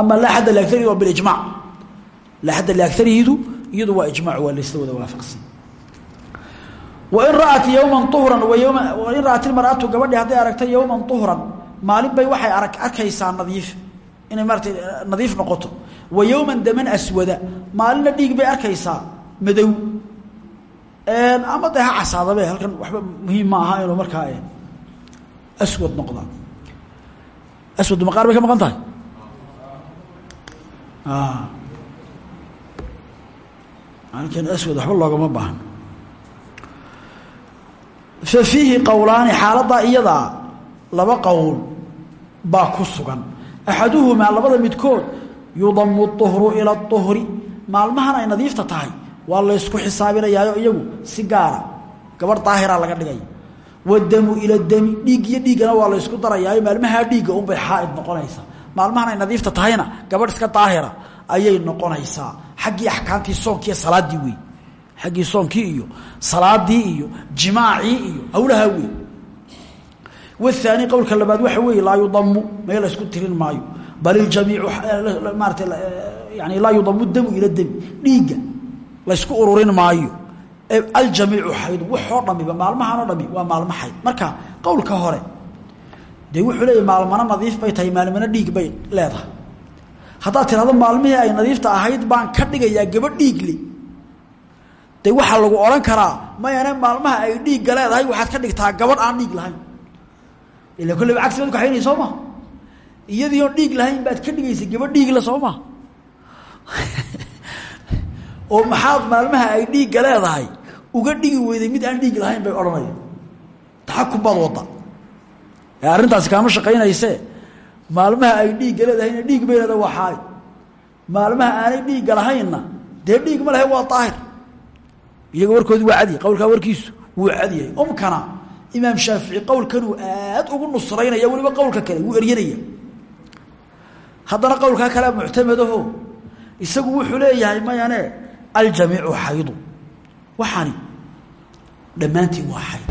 Speaker 1: ama laa xadda liakarihi waa bilijmac laa xadda liakarihidu iyadu waa ijmac waa laysla wada waafaqsan. Wain ra'at yowman uhran wain ra'at ilmar'atu gabadhii hadday aragta yowman uhran maalin bay waxay arag arkaysaa nadiif. Inay maarata nadiif noqoto. Wa yowman daman aswada maalinna dhiig bay arkaysaa madow. Ama dee ha casaadabe halkan waxba muhiim ma aha inuu markaa aswad noqda. Aswad maqaar bay ka maqan tahay maalinkan aswad waxba loogama baahno fa fiihi qowlaani xaaladdaa iyadaa laba qowl baa ku sugan. Axaduhumaa labada midkood yudamu uhru ila uhri maalmahan ay nadiifta tahay waa laysku xisaabinayaayo iyagu si gaara. Gabadh daahira laga dhigaya wadamu ila dami dhiig iyo dhiiggana waa laysku darayaayo. Maalmahaa dhiigga unbay xaaid noqonaysaa maalmahan ay nadiifta tahayna gabadh iska daahira ayay noqonaysaa. Xaggii axkaamtii soonkiiyo salaaddii wey xaggii soonkii iyo salaadii iyo jimaacii iyo hawlahaa wey waani qowlka labaad waxa weeye laa yudamu mee laysku tirin maayo. Bal iljamiicu maarata yani laa yudamu damu ila dami dhiigga laysku ururin maayo. Aljamiicu xaydu waxoo dhamiba maalmahan oo dhami waa maalmo marka qowlka hore dee wuxuu leeyahy maalmana nadiif bay tahay maalmana dhiig bay leedahay. Haddaad tirahdo maalmihii ay nadiifta ahayd baan ka dhigayaa gabadh dhiigle de waxaa lagu odhan karaa mayane maalmaha ay dhiigga leedahay waxaad ka dhigtaa gabadh aan dhiig lahayn. Ila kolleyba cagsi baad kaxaynay soo ma? Iyadii oon dhiig lahayn baad ka dhigaysa gabadh dhiigle soo ma? Oo maxaad maalmaha ay dhiigga leedahay uga dhigi weyday mid aan dhiig lahayn bay odhanaya taxakum baad wadda arrintaasi kaama shaqaynayse maalmaha ay dhiigga leedahayna dhiig bay xaali maalmaha aanay dhiigga lahaynna dee dhiig ma lehe waa daahir iyaga warkoodi waa cadiya qowlkaa warkiisu wuu cadyahay umkana imaam shaafici qowlkanuu aad ugu nusraynaya weliba qowlka kale wuu eryanaya. Haddana qowlkaa kalea muctamadaho isagu wuxuu leeyahay mayane aljamiicu xaydu. Waxaani dhammaantiin waa xayd.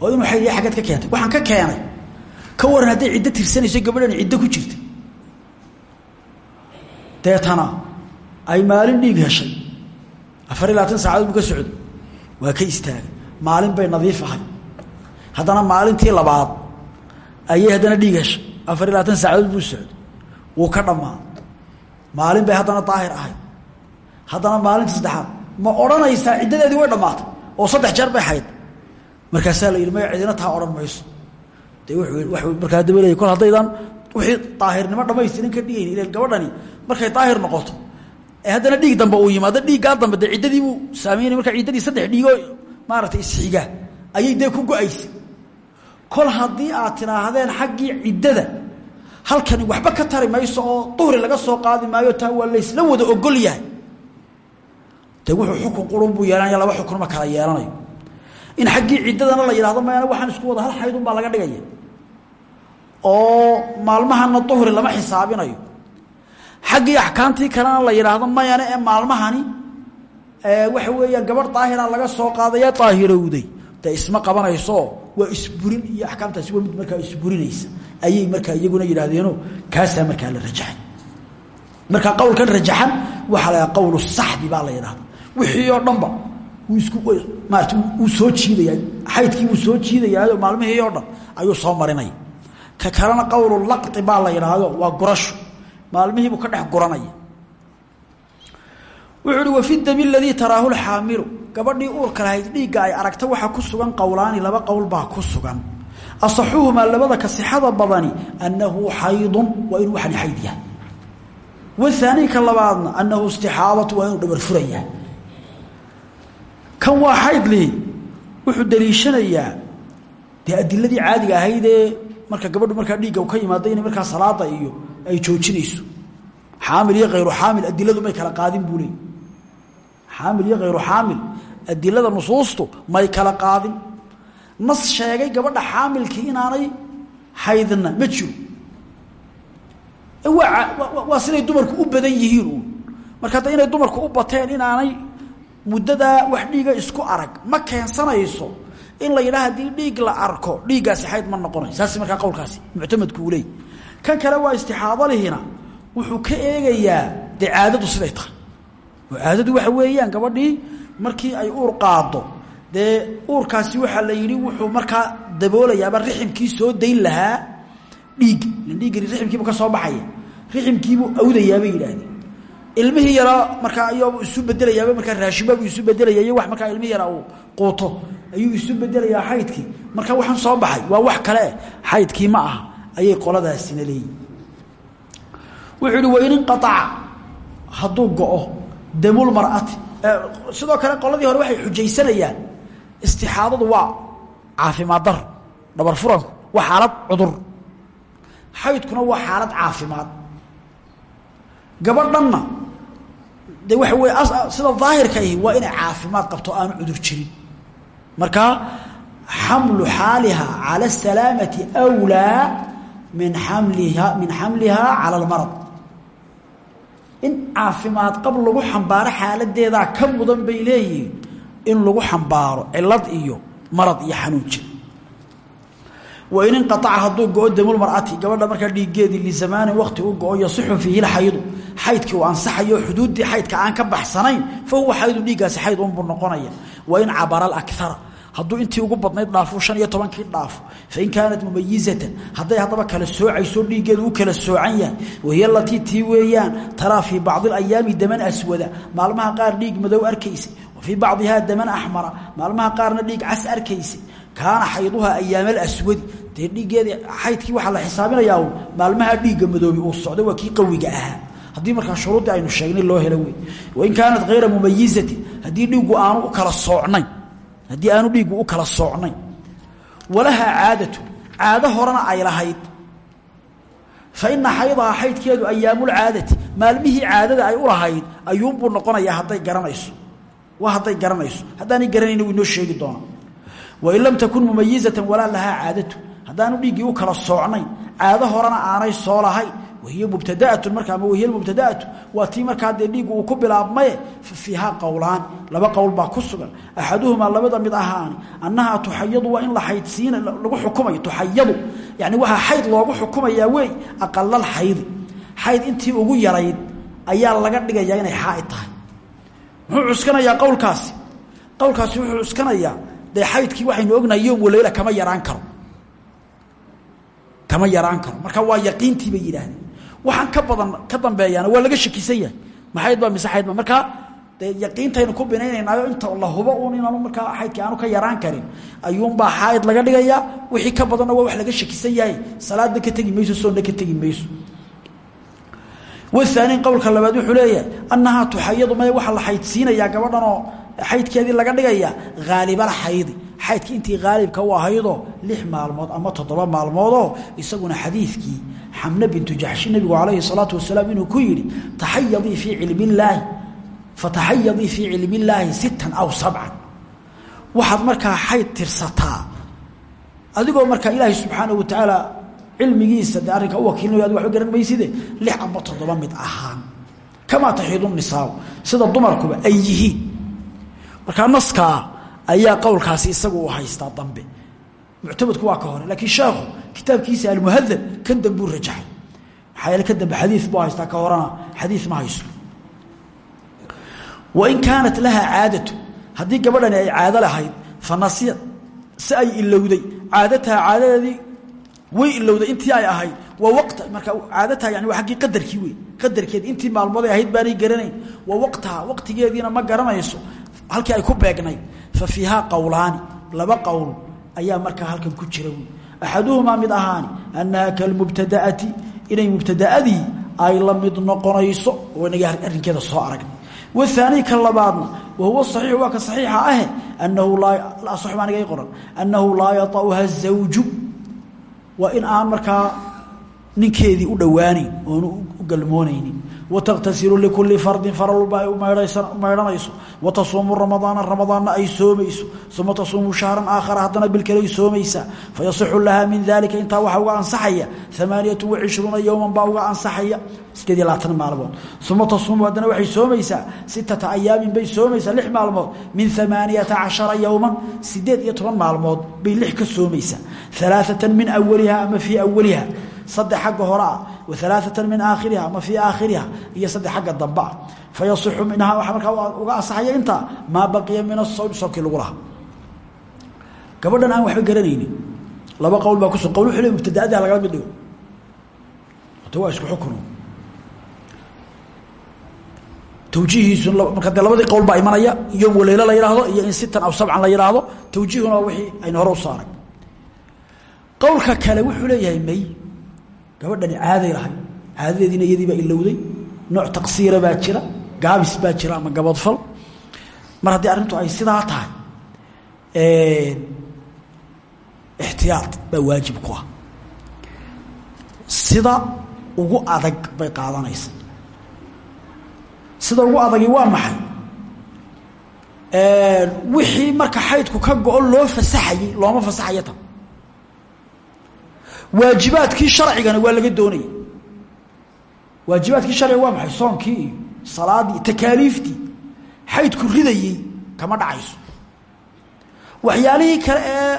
Speaker 1: Oo inuu xayd aggeed ka keentay waxaan ka keenay ka waran hadday ciddo tirsanayso gabadhan ciddo ku jirta. Deetana ay maalin dhiig heshay afar iyo labaatan saacadood buu ka socday waa ka istaagay maalin bay nadiif ahay. Haddana maalintii labaad ayay haddana dhiig heshay afar iyo labaatan saacadood buu socday wuu ka dhammaa maalin bay haddana daahir ahay. Haddana maalinta saddexaad ma odhanaysaa ciddadeedii way dhammaatay oo saddex jeer bay hayd markaasaa la yidhi maya cidina taa odhan mayso de w markaa daba leey kol go'aysa. Kol haddii aad tidhaahdeen xaggii ciddada halkani waxba ka tari mayso oo duhri laga soo qaadi maayo taa waa laysla wada ogol yahay. De wuxuu xukun qurun buu yeelanaya laba xukunma kala yeelanayo. In xaggii ciddadana la yidhahdo mayana waxaan isku wada hal xaydun baa laga dhigaya oo maalmahana duhri lama xisaabinayo. Xaggii axkaamtii kalena la yidhaahdo mayane ee maalmahani waxa weeyaan gabadh daahira laga soo qaadaya daahirowday dee isma qabanayso waa isburin iyo axkaamtaasi waa mid markaa isburinaysa. Ayay markaa iyaguna yidhaahdeeno kaasaa markaa la rajaxay. Marka qowlkan rajaxan waxaa la qowlu saxbi baa la yidhahda wixii oo dhanba wuu isku maarata wuu soo jiidaya xaydkii wuu soo jiidayaayo maalmihii oo dhan ayuu soo marinaya ka kalena qowlu laqi baa la yidhaahdo waa gurasho maalmihiibuu ka dhex guranaya wuxuu uhi wafi dami aladii taraahu lxaamilu gabadhii uurka lahayd dhiigga ay aragta waxaa ku sugan qowlaani laba qowl baa ku sugan. Asaxuhumaa labada ka sixada badani annahu xaydun waa inuu waxani xayd yahay. Wahaani ka labaadna annahu istixaadatu waa inuu dhabar furan yahay kan waa xayd wuxuu daliishanayaa dee adiladii caadiga ahaydee marka gabadhu markaa dhiigga ka yimaada inay markaa salaada iyo ay joojinayso. Xaamil iyo hayru xaamil adiladu may kala qaadin buu leey xaamil iyo hayru xaamil adilada nusuustu may kala qaadin. Nas sheegay gabadha xaamilkii inaanay haydna ma jiro. Waa siday dumarku u badan yihiin uun. Marka hadda inay dumarku u bateen inaanay muddadaa wax dhiiga isku arag ma keensanayso in la yidhaha haddii dhiig la arko dhiiggaasi xayd ma noqonayo saas markaa qowlkaasi muctamadku uu leey kan kale waa istixaadalihina wuxuu ka eegayaa dee siday tahay. Oo waxa weeyaan gabadhii markii ay uur qaado dee uurkaasi waxaa la yidhi wuxuu markaa daboolayaaba riximkii soo dayn lahaa. Dhiigga ilan dhiiggani riximkiibu ka soo baxaya. Riximkiibuu awdayaabay yidhaahdeen ilmihii yaraa markaa ayuu isu bedelayaaba markaa raashinbaabuu isu bedelaya iyo wax markaa ilmihii yaraa quuto ayuu isu bedelayaa xaydkii. Marka waxaan soo baxay waa wax kale. Xaydkii ma aha ayay qoladaasina leeyihiin wuxuu ihi wain inqaaca hadduu go-o damulmar'ati sidoo kale qoladii hore waxay xujaysanayaan. Istixaadadu waa caafimaad dar dhabar furanku waa xaalad cudur. Xaydkuna waa xaalad caafimaad. Gabadhanna de waxa wey sida daahirka ahi waa inay caafimaad qabto aanu cudur jirin marka xamlu xaaliha cala asalaamati wlaa min amliha min xamlihaa cala almarad. In caafimaad qab lagu xambaaro xaaladeedaa ka mudan bay leeyihiin in lagu xambaaro cilad iyo marad iyo xanuun jir wain inqaaca hadduu go-o damulmar'ati gabadha markaa dhiiggeedii lizamaanin wakti u go-o yasixu fiihi lxaydu xaydkii uu ansaxayo xuduuddii xaydka aan ka baxsanayn fa huwa xaydu dhiiggaasi xayd unbuu noqonaya. Wain cabara alakara hadduu intii ugu badnayd dhaafo shan iyo tobankii dhaafo. Fain kaanat mumayizatan hadday haddaba kala soocayso dhiiggeedu u kala soocan yahay. Wahiy alatii tii weeyaan taraa fii bacdi ayaami daman aswada. Maalmaha qaar dhiig madow arkaysa wa fii bacdihaa daman axmara maalmaha qaarna dhiig cas arkaysa kaana xayduhaa ayaama alaswadi dee dhiiggeedii xaydkii waxaa la xisaabinayaa maalmaha dhiigga madoobi uu socdo waa qawiga ahaa. Haddii markaa shuruuddii sheegnay loo helo wey wain kaanat hayra mumayizatin haddii dhiiggu aanu u kala soocnayn haddii aanu dhiiggu u kala soocnayn walahaa caadatu caado horena ay lahayd. Fa ina xaydahaa xaydkeedu ayaamulcaadati maalmihii caadada ay u lahayd ayuunbuu noqonayaa hadday garanayso. Waa hadday garanayso. Haddaanay garanayna wuu inoo sheegi doonaa. Wain lam takun mumayizatan walaa lahaa caadatu. Haddaanu dhiiggii u kala soocnayn caado horena aanay soo lahayn wahiy mubtadaatu marka ama wahiy mubtadaatu waa tii markaa dee dhiiggu uu ku bilaabmaye fiihaa qowlaan laba qowl baa ku sugan axaduhumaa labada mid ahaani annahaa tuxayadu waa in la xaydsiina lagu xukumayo tuxayadu yani waxaa xayd loogu xukumayaa wey aqalal xaydi xayd intii ugu yarayd ayaa laga dhigayaa inay xaaid tahay muxuu cuskanayaa qowlkaasi qowlkaasi wuxuu cuskanayaa dee xaydkii waxaynu ognahay yom waleyla kama yaraan karo kama waxaan ka badan ka dambeeyaana waa laga shakisan yahay. Maxayd baa mise xaydba markaa ku binaynaynaayo inta la hubo uun inaanu markaa xaydkii aanu ka yaraan karin ayuunbaa xaaid laga dhigayaa wixii ka badanna waa wax laga shakisan yahay. Ka tegi mayso soonna ka tegi mayso. Waaanin qowlka labaad wuxuu leeyahay annahaa tuxayadu may waxaa la xaydsiinayaa gabadhanoo xaydkeedii laga dhigayaa haalibal xaydi xaydki intii haalibka u ahaydoo lix maalmood ama toddoba maalmoodoo isaguna xadiidkii xamne bintu jaxshi nebigu calayhi salaatu wasalaam inuu ku yidhi taxayadii fii cilmi illaahi fataxayadii fii cilmi illaahi sittan aw sabcan waxaad markaa xayd tirsataa. Adigoo markaa ilaahay subxaanahu watacaala cilmigiisa dee arrinka u wakiilinayo ad waxba garan mayside lix ama toddoba mid ahaan. Kamaa taxiidu nisaabu sida dumarkuba ay yihiin. Markaa naskaa ayaa qowlkaasi isagu u haystaa dambe muctamadku waa ka hore laakiin sheekhu kitaabkiisa almuhadab kan dambuu rajaxay. Maxaa yeele ka dambe xadiid buu haystaa ka horena xadiid ma haysto wain kaanat lahaa caadatu haddii gabadhani ay caado lahayd fa nasiyad si ay ilowday caadataha caadadeedii way ilowday intii ay ahayd waa waqta marka caadataha yani waa aggii qadarkii wey qadarkeedi intii maalmooday ahayd baanay garanayn waa waqtaha waqtigeediina ma garanayso halkii ay ku beegnayd fa fiihaa qowlaani laba qowl ayaa markaa halkan ku jira axaduhumaa mid ahaani annaha kalmubtadaati inay mubtadaadii ay la mid noqonayso oo inaga arrinkeeda soo aragnay wahaanii ka labaadna wa huwa saxiixu waa ka saxiixa ahe anahu laa asaxu aniga qoran. Annahu laa yaطa'uha zawju waa in aan markaa ninkeedii u dhowaaneyn oonu u galmoonaynin wataqtasilu likuli fardin faralba ay umaydhanayso watasuumu ramadaana ramadaanna ay soomayso uma tasuumu shahran aakhara haddana bil kale ay soomaysaa fayasixu lahaa min dalika intaa waxaa uga ansaxaya amaaniyatu wacishruuna yowman baa uga ansaxaya sideed iyo labaatan maalmood uma tasuumu haddana waxay soomaysaa sittata ayaamin bay soomaysaa lix maalmood min amaaniyata cashara yowman sideed iyo toban maalmood bay lix ka soomaysaa alaaatan min awaliha ama fii awaliha saddex xagga hore ah wa alaaatan min aakhiriha ama fii aakhiriha iyo saddex xagga dambe ah fayasixu minhaa waxaa markaa uga ansaxaya intaa maa baqiya min asawm soomkii lagu lahaa gabadhan aan waxba garanaynin laba qowl baa kusu qowl wuxuu le mubtadaada lagala mid dhigo ota waa isku xukuno tawjiihiisu marka dee labadii qowl baa imanaya yom waleylo la yidhaahdo iyo in sitan aw sabcan la yidhaahdo tawjiihuna waa wixii aynu hore u soo arag qowlka kale wuxuu leeyahay may gabadhani caaday lahay caadadeediina iyadiibaa ilowday. Nooc taqsiira baa jira. Gaabis baa jira ama gabadfal. Mar haddii arrintu ay sidaa tahay ixtiyaad baa waajib ku ah. Sida ugu adag bay qaadanaysa sida ugu adagi waa maxay? Wixii marka xaydku ka go-o loo fasaxayey looma fasaxayo tan waajibaadkii sharcigana waa laga doonaya waajibaadkii sharciga waa maxay? Soonkii iyo salaadii takaaliiftii xaydku ridayey kama dhacayso. Waxyaalihii kale ee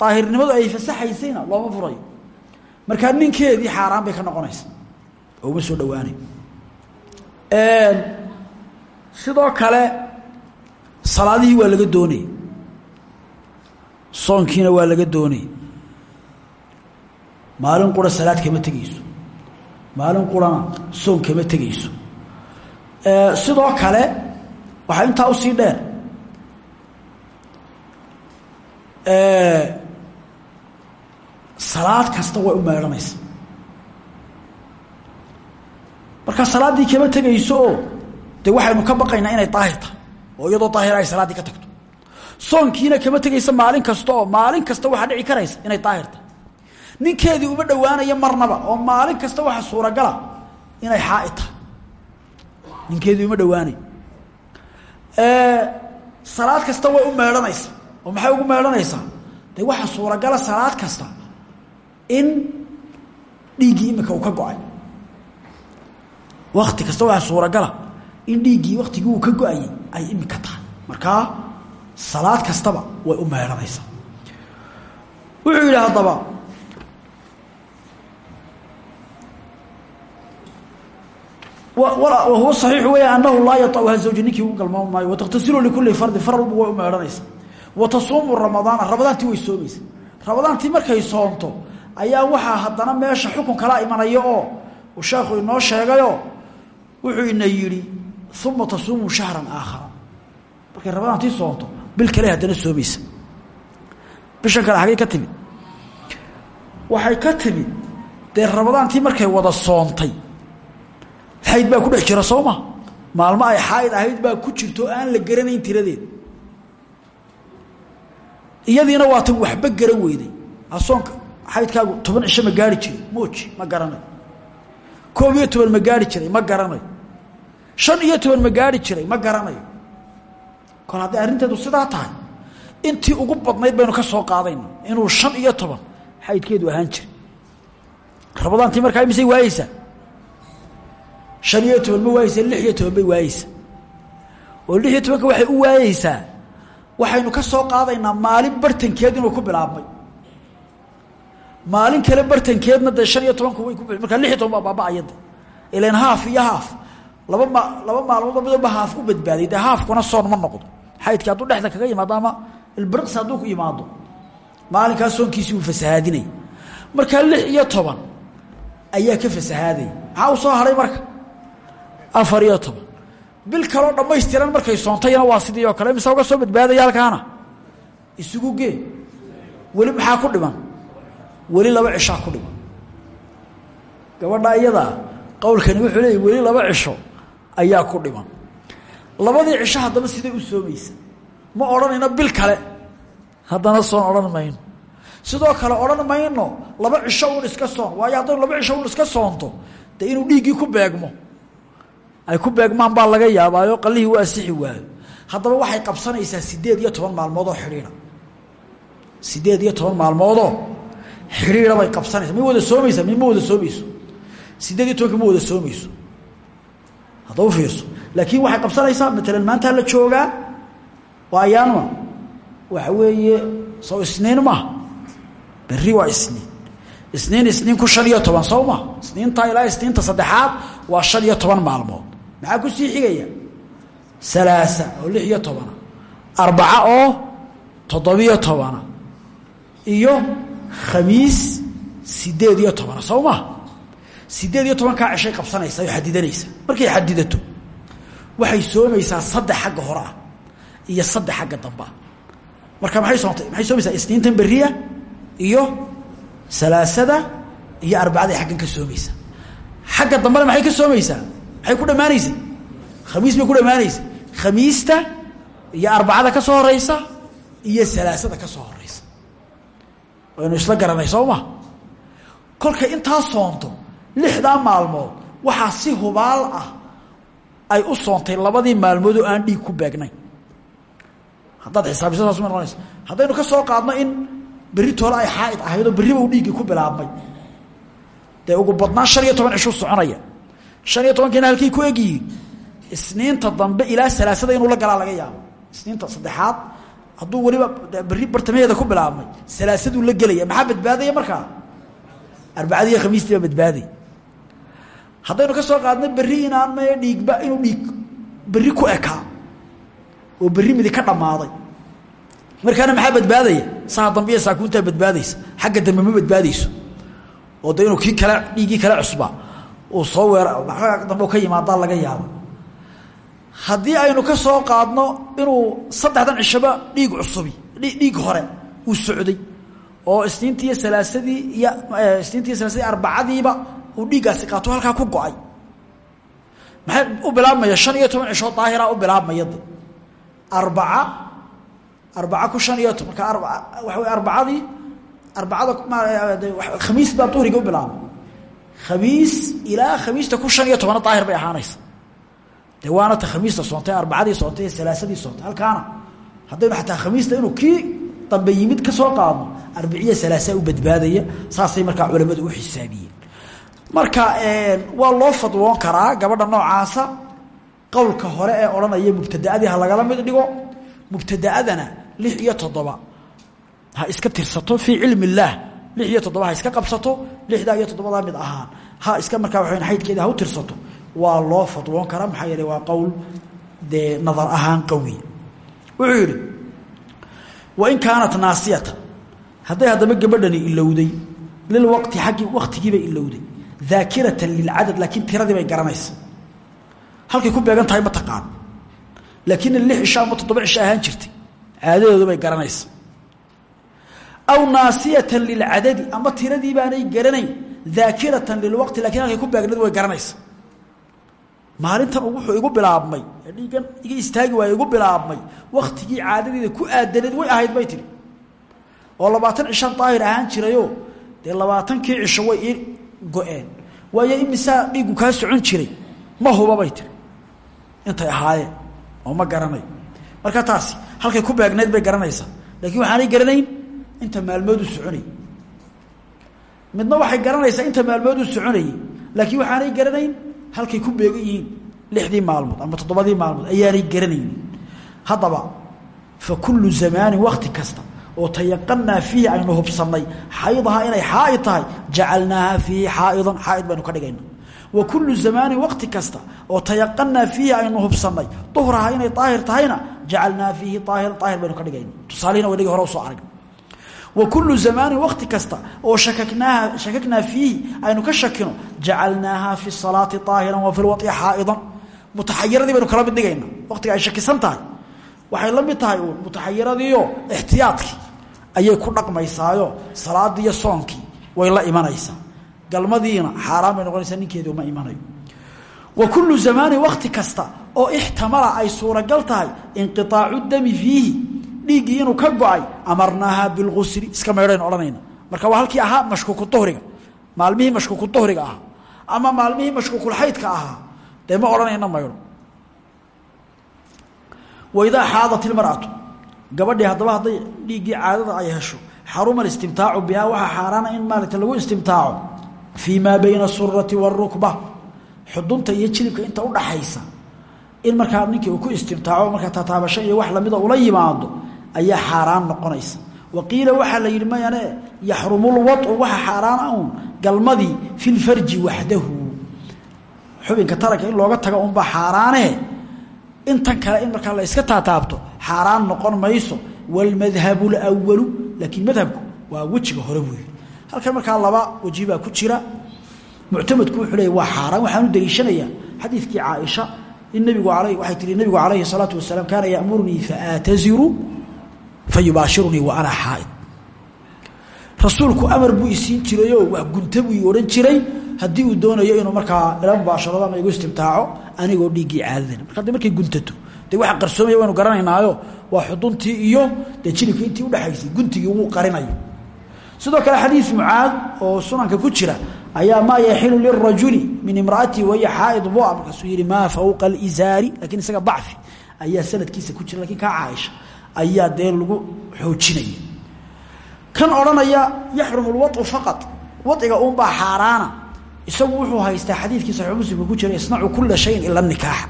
Speaker 1: daahirnimadu ay fasaxaysayna looma furayo markaa ninkeedii xaaraan bay ka noqonaysa. Oo uma soo dhawaanay. Sidoo kale salaadihii waa laga doonaya soonkiina waa laga doonaya maalin qura salaad kama tegeyso. Maalin qurana soon kama tegeyso. Sidoo kale waxaa intaa u sii dheer. Salaad kasta way u meedhanaysa. Marka salaaddii kama tegayso oo de waxaynu ka baqaynaa inay daahir tahay oo iyadoo daahira ay salaaddii ka tagto. Soonkiina kama tegaysa maalin kasta oo maalin kasta waxaa dhici karaysa inay daahir ninkeedii uma dhowaanayo marnaba oo maalin kasta waxa suuragala inay xaa'i tahay ninkeedii uma dhowaanayo salaad kasta way u meedhanaysa oo maxay ugu meedhanaysaa de waxa suuragala salaad kasta in dhiiggii imika ka go'ay. Wakti kasta waxaa suuragala in dhiiggii waktigii uu ka go'ayay ay imika tahay. Markaa salaad kastaba way u meedhanaysaa wuxuu yidhi wahuwa saxiixu weya anahu laa yatacuha zawji ninkii ugu galmaami maayo. Watakhtasilu likulli fardi far walba way u meedhanaysa wa tasuumu ramadaana ramadaantii way soomaysa ramadaantii markay soonto ayaa waxaa haddana meesha xukun kala imanaya oo uu sheekhu inoo sheegayo wuxuu ina yidhi uma tasuumu shahran aakhara. Markay ramadaantii soonto bil kale haddana soomaysa bishan kale agey ka timid. Waxay dee ramadaantii markay wada soontay xayd baa ku dhex jira soo ma? Maalmo ay xaaid ahayd baa ku jirto aan la garanayn tiradeed. Iyadiina waa tan waxba garan weyday asoonka xaydkaagu toban cisho ma gaari jiray. Mooji ma garanayo koob iyo toban ma gaari jiray ma garanayo shan iyo toban ma gaari jiray ma garanayo kol hadday arrinteedu sidaa tahay intii ugu badnayd baynu ka soo qaadayna inuu shan iyo toban xaydkeedu ahaan jiray. Rabadaantii markaa imisay waayeysaa shan iyo toban ma waayeysa lix iyo toban bay waayeysaa oo lix iyo tobanka waxay u waayeysaa waxaynu ka soo qaadaynaa maalin bartankeed inuu ku bilaabmay. Maalin kale bartankeedna dee shan way ku markaa lix iyo toban baa baaba-ayade ilan haaf iyo haaf. Laba ma laba maalmoodba midaba haaf u badbaaday? Dee haafkuna soon ma noqdo. Xaydkii hadduu dhexda kaga yimaado ama ilbiriqsi hadduu ku yimaado. Maalinkaa soonkiisii uu fasahaadinay. Markaa lix iyo toban ayaa ka fasahaaday maxaa soo haray marka afar iyo toban bil kaloo dhammaystiran markay soontayna waa sidii oo kale mise uga soo badbaadaya halkaana? Isugu gee. Weli maxaa ku dhiman? Weli laba cishaa ku dhiman. Gabadha iyadaa qowlkani wuxuu leeyay weli laba cisho ayaa ku dhiman. Labadii cisho haddaba siday u soomaysa? Ma odhanayno bil kale. Haddana soon odhan mayno. Sidoo kale odhan mayno laba cisho un iska soon. Waayo haddaynu laba cisho un iska soonto dee inuu dhiiggii ku beegmo ay ku beegmaan baa laga yaabaayo qalihii u asixi waayo haddaba waxay qabsanaysaa sideed iyo toban maalmood oo xidhiidha sideed iyo toban maalmoodoo xidhiidha bay qabsanaysaa. May wada soomaysaa mi ma wada soomayso. Sideed iyo tobanka ma wada soomayso. Haddaba ufiirso laakiin waxay qabsanaysaa matalan maantaa la joogaa waa ayaanma waxa weeye soo isniin maaha berri waa isniin. Isniin isniin ku shan iyo toban sow ma. Isniinta ilaa isniinta saddexaad waa shan iyo toban maalmood maxaa ku sii xigaya? Alaasa oo lix iyo tobana. Arbaca oo toddobiyo tobana. Iyo khamiis sideed iyo tobana. Sow sideed iyo tobankaa ceshay qabsanaysa oo xadidanaysa markay xadidato waxay soomaysaa saddex xagga hore ah iyo saddex xagga dambea marka maay soomtay maxay soomaysaa isniintan beriya iyo salaasada iyo arbacada xaggan ka soomaysa xagga dambena maxay ka soomaysaa maxay ku dhammaanaysa. Khamiis bay ku dhammaanaysa. Khamiista iyo arbacada ka soo horeysa iyo salaasada ka soo horeysa waynu isla garanay soo ma? Kolkay intaa soonto lixdaa maalmood waxaa si hubaal ah ay u soontay labadii maalmood oo aan dhiig ku beegnayn haddaad xisaabiso saas ma noqonaysa. Haddaynu ka soo qaadno in berri toole ay xaaid ahayd oo berriba u dhiiggii ku bilaabmay. Dee ugu badnaan shan iyo toban cishuu soconaya shan iyo tobankiina halkay ku egyihiin isniinta dambe ilaa salaasada inuu la galaa laga yaabo isniinta saddexaad hadduu weliba berri bartamaheeda ku bilaabmay salaasaduu la gelaya maxaa badbaadaya markaa arbacadiiyo khamiistii baa badbaadaya haddaynu ka soo qaadno berri inaan m dhiigba inuu dhiig berri ku ekaa oo berri midi ka dhammaaday markaana maxaa badbaadaya saa dambe iyo saakuuntaa badbaadaysa xagga dambe ma badbaadayso oo de kii kale dhiiggii kale cusba uu soo weer dambe ka yimaadaa laga yaabo. Haddii aynu ka soo qaadno inuu saddexdan cishaba dhiig cusubi dhiig hore uu socday oo isniintii iyo salaasadii iyo isniintii salaasadii arbacadiiba uu dhiiggaasi qaato halkaa ku go'ay. Maxay u bilaabmaya shan iyo toban cishood daahira u bilaabmaya de arbaca ku shan iyo toban marka arba waxa wey arbacadii arbacada khamiis baa duhriga u bilaabay khamiis ilaa khamiista ku shan iyo tobana daahir bay ahaanaysa. De waana ta khamiista soontay arbacadii soontay salaasadii soontay. Halkaana haddaynu ataa khamiista inuu kii dambe ka soo qaadno arbiciya salaasaa u badbaadaya saasay markaa culamadu u xisaabiyeen. Marka waa loo fadwoon karaa gabadha noocaasa. Qowlka hore ee odhanaya mubtadaadii ha mid dhigo mubtadaadana lix iyo toddoba. Ha iska tirsato fii cilmi illaah lix iyo toddoba ha iska qabsato lixdaa iyo toddobadaa mid ahaan. Ha iska markaa waa xaydkeeda ha u tirsato. Waa loo fadwoon karaa maxaa yeele waa qowl dee nadar ahaan qawiya wuxuu yidhi wain kaanat naasiyata hadday haddaba gabadhani ilowday lilwaqti aggii waktigiibay ilowday daakiratan lilcadad laakiin tiradii bay garanaysa. Halkay ku beegan tahay ma taqaan. Laakiin lix cisho ama toddoba cisho ahaan jirtay caadadeedu bay garanaysa aw naasiyatan lilcadadi ama tiradii baanay garanayn daakiratan lilwaqti laakiin halkay ku beegnayd way garanaysa. Maalintan wuxuu igu bilaabmay dhiigan iga istaagi waay igu bilaabmay waktigii caadadeeda ku aadaneed way ahayd bay tihi oo labaatan cishan daahir ahaan jirayo dee labaatankii cisho way ii go-een. Waayo imisaa dhiiggu kaa socon jiray ma huba bay tiri intay ahaayeen oo ma garanayo marka taasi halkay ku beegnayd bay garanaysaa laakiin waxaanay garanayn inta maalmoodu soconayay midna waxay garanaysaa inta maalmoodu soconayay laakiin waxaanay garanayn halkay ku beegan yihiin lixdii maalmood ama toddobadii maalmood ayaanay garanaynin. Haddaba fa kullu zamaanin wakti kasta oo tayaqanaa fiihi aynu hubsannay xaydahaa inay xaaid tahay jacalnaaha fiihi xaaidan xaaid ka dhigayna wa kullu zamaanin wakti kasta oo tayaqanaa fiihi aynu hubsannay duhraha inay daahir tahayna jacalnaaha fiihi aahiran aahir baynu ka dhigayna tusaalihina wanagi hore u soo aragna wa kullu zamaanin wakti kasta oo shakaknaaha shakaknaa fiihi aynu ka shakino jacalnaaha fi salaati aahiran wa fi lwaطi xaaidan mutaxayiradii baynu kala mid dhigayna waktiga ay shakisan tahay. Waxay la mid tahay uun mutaxayiradiiyo ixtiyaadkii ayay ku dhaqmaysaayo salaadii iyo soonkii way la imanaysaa. Galmadiina xaaraan bay noqonaysaa ninkeedu ma imanayo. Wa kullu zamaanin wakti kasta oo ixtamala ay suuragal tahay inqiaacu fiihi dhiiggii inuu ka go'ay amarnaaha bilgusli iska maydhaynu odhanayna marka waa halkii ahaa mashkuuku duhriga. Maalmihii mashkuuku duhriga ahaa. Ama maalmihii mashkuukulxaydka ahaa. Dee ma odhanayna maydho waidaa xaadat ilmar'atu. Gabadhii haddaba hadday dhiiggii caadada ay hesho xaruma istimtaacu bihaa. Waxaa xaaraana in maaragta lagu istimtaaco fii bayna asurati wاrukba xudunta iyo jilibka inta udhaxaysa in markaa ninkii uu ku istimtaaco markaa tataabasho iyo wax lamida ula yimaado ayaa xaaraan noqonaysa wa qiila waxaa la yidhi mayane yaxrumulwadcu waxa xaaraana uun galmadii fi lfarji waxdahu xubinka taranka in looga taga unbaa xaaraane intan kale in markaa la iska taataabto xaaraan noqon mayso wاlmadhabu اlأwalu laakiin madhabku waa wejiga hore weeye halkan markaa laba weji baa ku jira muctamadku wuxuu leeya waa xaaraan waxaan u daliishanayaa xadiidkii caaisha in nabigu al waxay tihi nabigu calayhi الsalaatu wasalaam kaana yamurnii faataziru fayubaashirunii wa ana xaaid rasuulku amar buu isiin jirayoo wax gunta buu odhan jiray. Haddii uu doonayo inuu markaa ila mubaasharado ama igu istimtaaco anigoo dhiiggii caadadana marka markay guntato dee waxa qarsoomaya waynu garanaynaayo waa xuduntii iyo dee jilibka intii udhexaysay guntigii wuu qarinayo. Sidoo kale xadiid mucaad oo sunanka ku jira ayaa maa yaxilu lirajuli min imraatihi wahiya xaaid bua markaasuu yihi maa fawqa alizaari? Lakiin isaga dacfi ayaa sanadkiisa ku jira lakiin kaa caaisha ayaa dee lagu xoojinaya. Kan odhanaya yaxrumu lwaطu faqad waciga uunbaa xaaraana. Isagu wuxuu haystaa xadiidkii saxiix muslimka ku jira isnacu kula shayin ila nikaaxa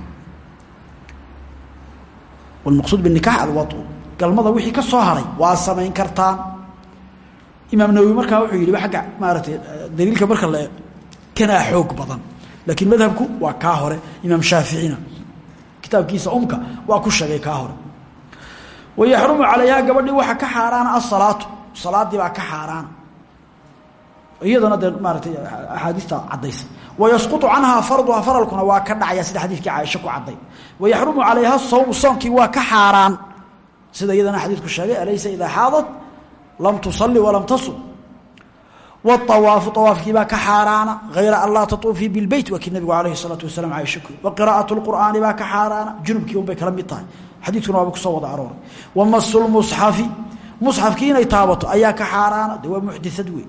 Speaker 1: wlmaqsuud binikax alwaطu galmada wixii ka soo haray waa samayn kartaan. Imaam nawowi markaa wuxuu yidhi agga maaratay daliilka marka la kanaa xoog badan. Laakiin madhabku waa kaa hore imaam shaaficina kitaabkiisa umka waa ku sheegay kaa hore wayaxrumu calayhaa gabadhii waxa ka xaaraana asalaatu salaadii baa ka xaaraana iyadana dee maaratay axaadiista caddaysa wayasqutu canhaa farduha faralkuna waa ka dhacaya sida xadiidkii caaisha ku cadday wayaxrumu calayha sawmu soonkii waa ka xaaraan sida iyadana xadiidku sheegay alaysa idaa xaadat lam tusalli walam tasum wاawaafu awaafkiibaa ka xaaraana hayra an laa tatuufii bilbeyt waa kii nabigu alayh الsalaatu wasalaam caisha ku wa qiraaءaة اlqur'aani baa ka xaaraana junubkii un bay kala mid tahay xadiidkuna waaba kusoo wada arooray wamasu lmusxafi musxafkii inay taabato ayaa ka xaaraana de waa muxdiad wey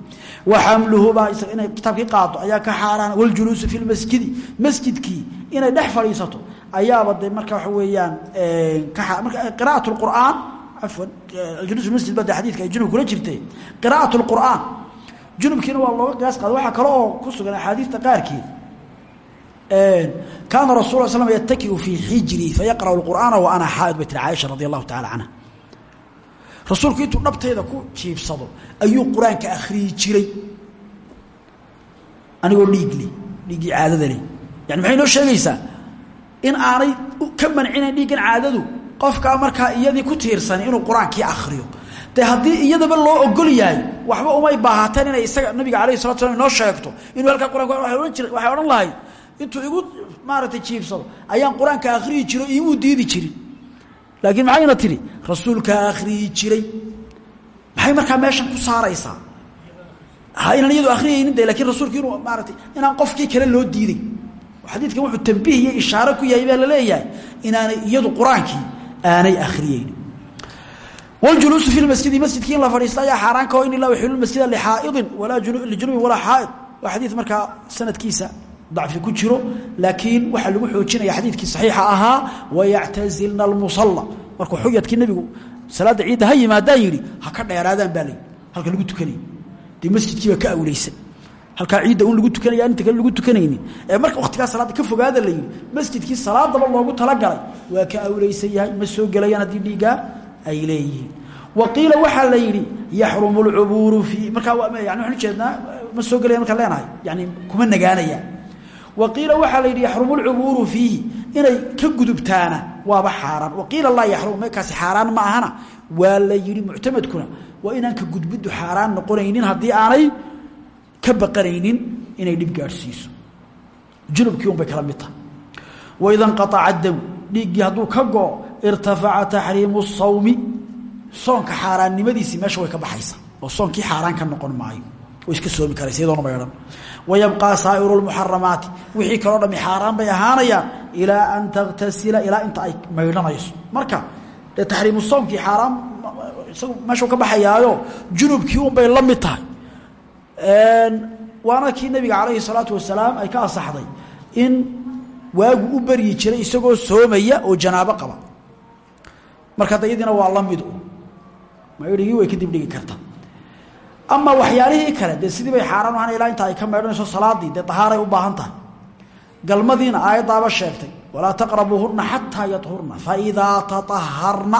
Speaker 1: wa xamluhu baa inay kitaabkii qaado ayaa ka xaaraana waljuluusu fi lmasjidi masjidkii inay dhex fadhiisato ayaaba de marka waxa weeyaan qiraaءaة اqur'aan afwan juluus masjid ba de xadidka ay junub kula jirtay qiraaءaة اlqur'aan junubkiina waa looga qiyaas qaada waxaa kale oo ku sugan axaadiista qaarkeed. Kaana rasul l slm yatakiu fii xijrii fayaqra'u اqur'aana wa ana xaaid bay tiri caaisha radi allahu tacala canha rasuulku intuu dhabtayda ku jiibsado ayuu qur'aanka akhriyi jiray. Anigoo dhiigle dhiiggii caadada leh. Yani maxay noo sheegaysaa? In aanay ka mancinayn dhiiggan caadadu qofkaa markaa iyadii ku tiirsani inuu qur'aankii akhriyo de haddii iyadaba loo ogol yahay waxba umay baahateen inay isaga nabiga alayh salatu slam inoo sheegto. Inuu halkaa quraan ohan jira waxay odhan lahayd intuu igu maaragtay jiibsado ayaan qur'aanka akhriyi jiro imuu diidi jirin. Laakiin maxayna tidhi? Rasuulkaa akhriyi jiray. Maxay markaa meeshan ku saaraysaa? Inaan iyadu akhriyaynin de lakiin rasuulku inuu maaratay inaan qofkii kale loo diiday xadiidkan wuxuu tambiih iyo ishaare ku yahay baa la leeyahay inaanay iyadu qur'aankii aanay akhriyeynin wاljuluusu fi masjidi masjidkii in la fadhiista ayaa xaaraan kao in ilaa yaxilu masjida lxaaidin walaa lijunubin walaa xaaid. Waa xadiid markaa sanadkiisa dacfi ku jiro laakiin waxaa lagu xoojinaya xadiidkii saxiixa ahaa wayactazilna اlmusala markuu xuyadkii nebigu salaadda ciidda ha yimaadaan yidhi ha ka dheeraadaan baa layihi halka lagu tukanayay. Dee masjidkiibaa ka awleysan halkaa ciidda un lagu tukanaya inta kale lagu tukanaynin. Ee marka waktigaa salaadda ka fogaada la yidhi masjidkii salaadaba loogu talagalay. Waa ka awleysan yahay ma soo gelayaan haddii dhiigaa ay leeyihiin. Wa qiila waxaa la yidhi yaxrumu lcubuuru fii markaa yani waxaan ujeednaa ma soo gelaya markaan leenahay yani kuma nagaanayaan. Wa qiila waxaa la yidhi yaxrumu lcubuuru fiihi inay ka gudubtaana waaba xaaraan. Wa qiila laa yaxrumu markaasi xaaraan ma ahana waa la yidhi muctamadkuna waa inaan ka gudbiddu xaaraan noqonaynin haddii aanay ka baqanaynin inay dhib gaadhsiiso. Junubkii un bay kala mid tahay. Waida nqaaca damu dhiiggii hadduu ka go irtafaca taxriimu sawmi. Soonka xaaraannimadiisii meesha way ka baxaysa. Oo soonkii xaaraan ka noqon maayo. Way iska soomi karaysa iyadoona maydhan wayabqaa saa'iru lmuxaramaati wixii kaloo dhami xaaraan bay ahaanayaan. Ilaa an takhtasila ilaa inta ay maydhanayso. Marka dee taxriimu soomkii xaaraam isagu ka baxayaayo junubkii un bay la mid waana kii nabiga calayhi salaatu wasalaam ay ka asaxday in waagu u beryi jiray isagoo soomaya oo janaabo qaba marka dayadiina waa la mid maydhigii way kadib dhigi karta. Ama waxyaalihii kale dee sidii bay xaaraan ahaan ilaa ay ka maydhanayso salaadii dee ahaaray u baahan tahay. Galmadiina aayaddaaba sheegtay walaa taqrabuuhuna xataa yahurna faidaa taaharna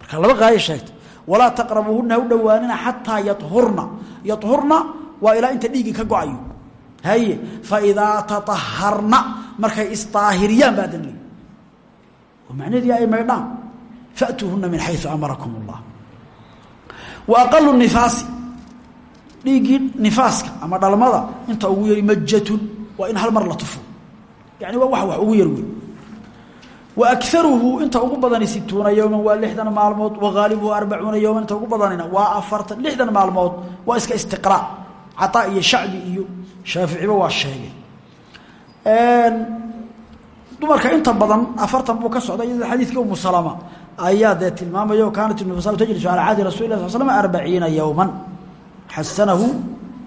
Speaker 1: marka laba qaaya sheegtay walaa taqrabuuhuna u dhowaanina xataa yahurna yahurna waa ilaa inta dhiiggii ka go'ayo. Haye faidaa taaharna markay isdaahiriyaan baa dan leey oo macnaheedii ay maydhaan fatuuhuna min xayu amarakum اllah wa aqalu nifaasi. Dhiiggii nifaaska ama dhalmada inta ugu yari majatun waa in hal mar la tufo. Yani waa wax wax ugu yar wey wa akaruhu inta ugu badani situuna yowman waa lixdan maalmood. Wa haalibuhu arbacuuna yowman inta ugu badanina waa afartan lixdan maalmood. Waa iska istiqraa cataa iyo shacbi iyo shaaficiba waa sheegay. Dumarka inta badan afartan buu ka socda iyadoo xadiidkii umu salama ayaa dee tilmaamaya o kaanat ibnu masal tajlisu calaa cahdi rasul lah sal slm arbaciina yowman xasanahu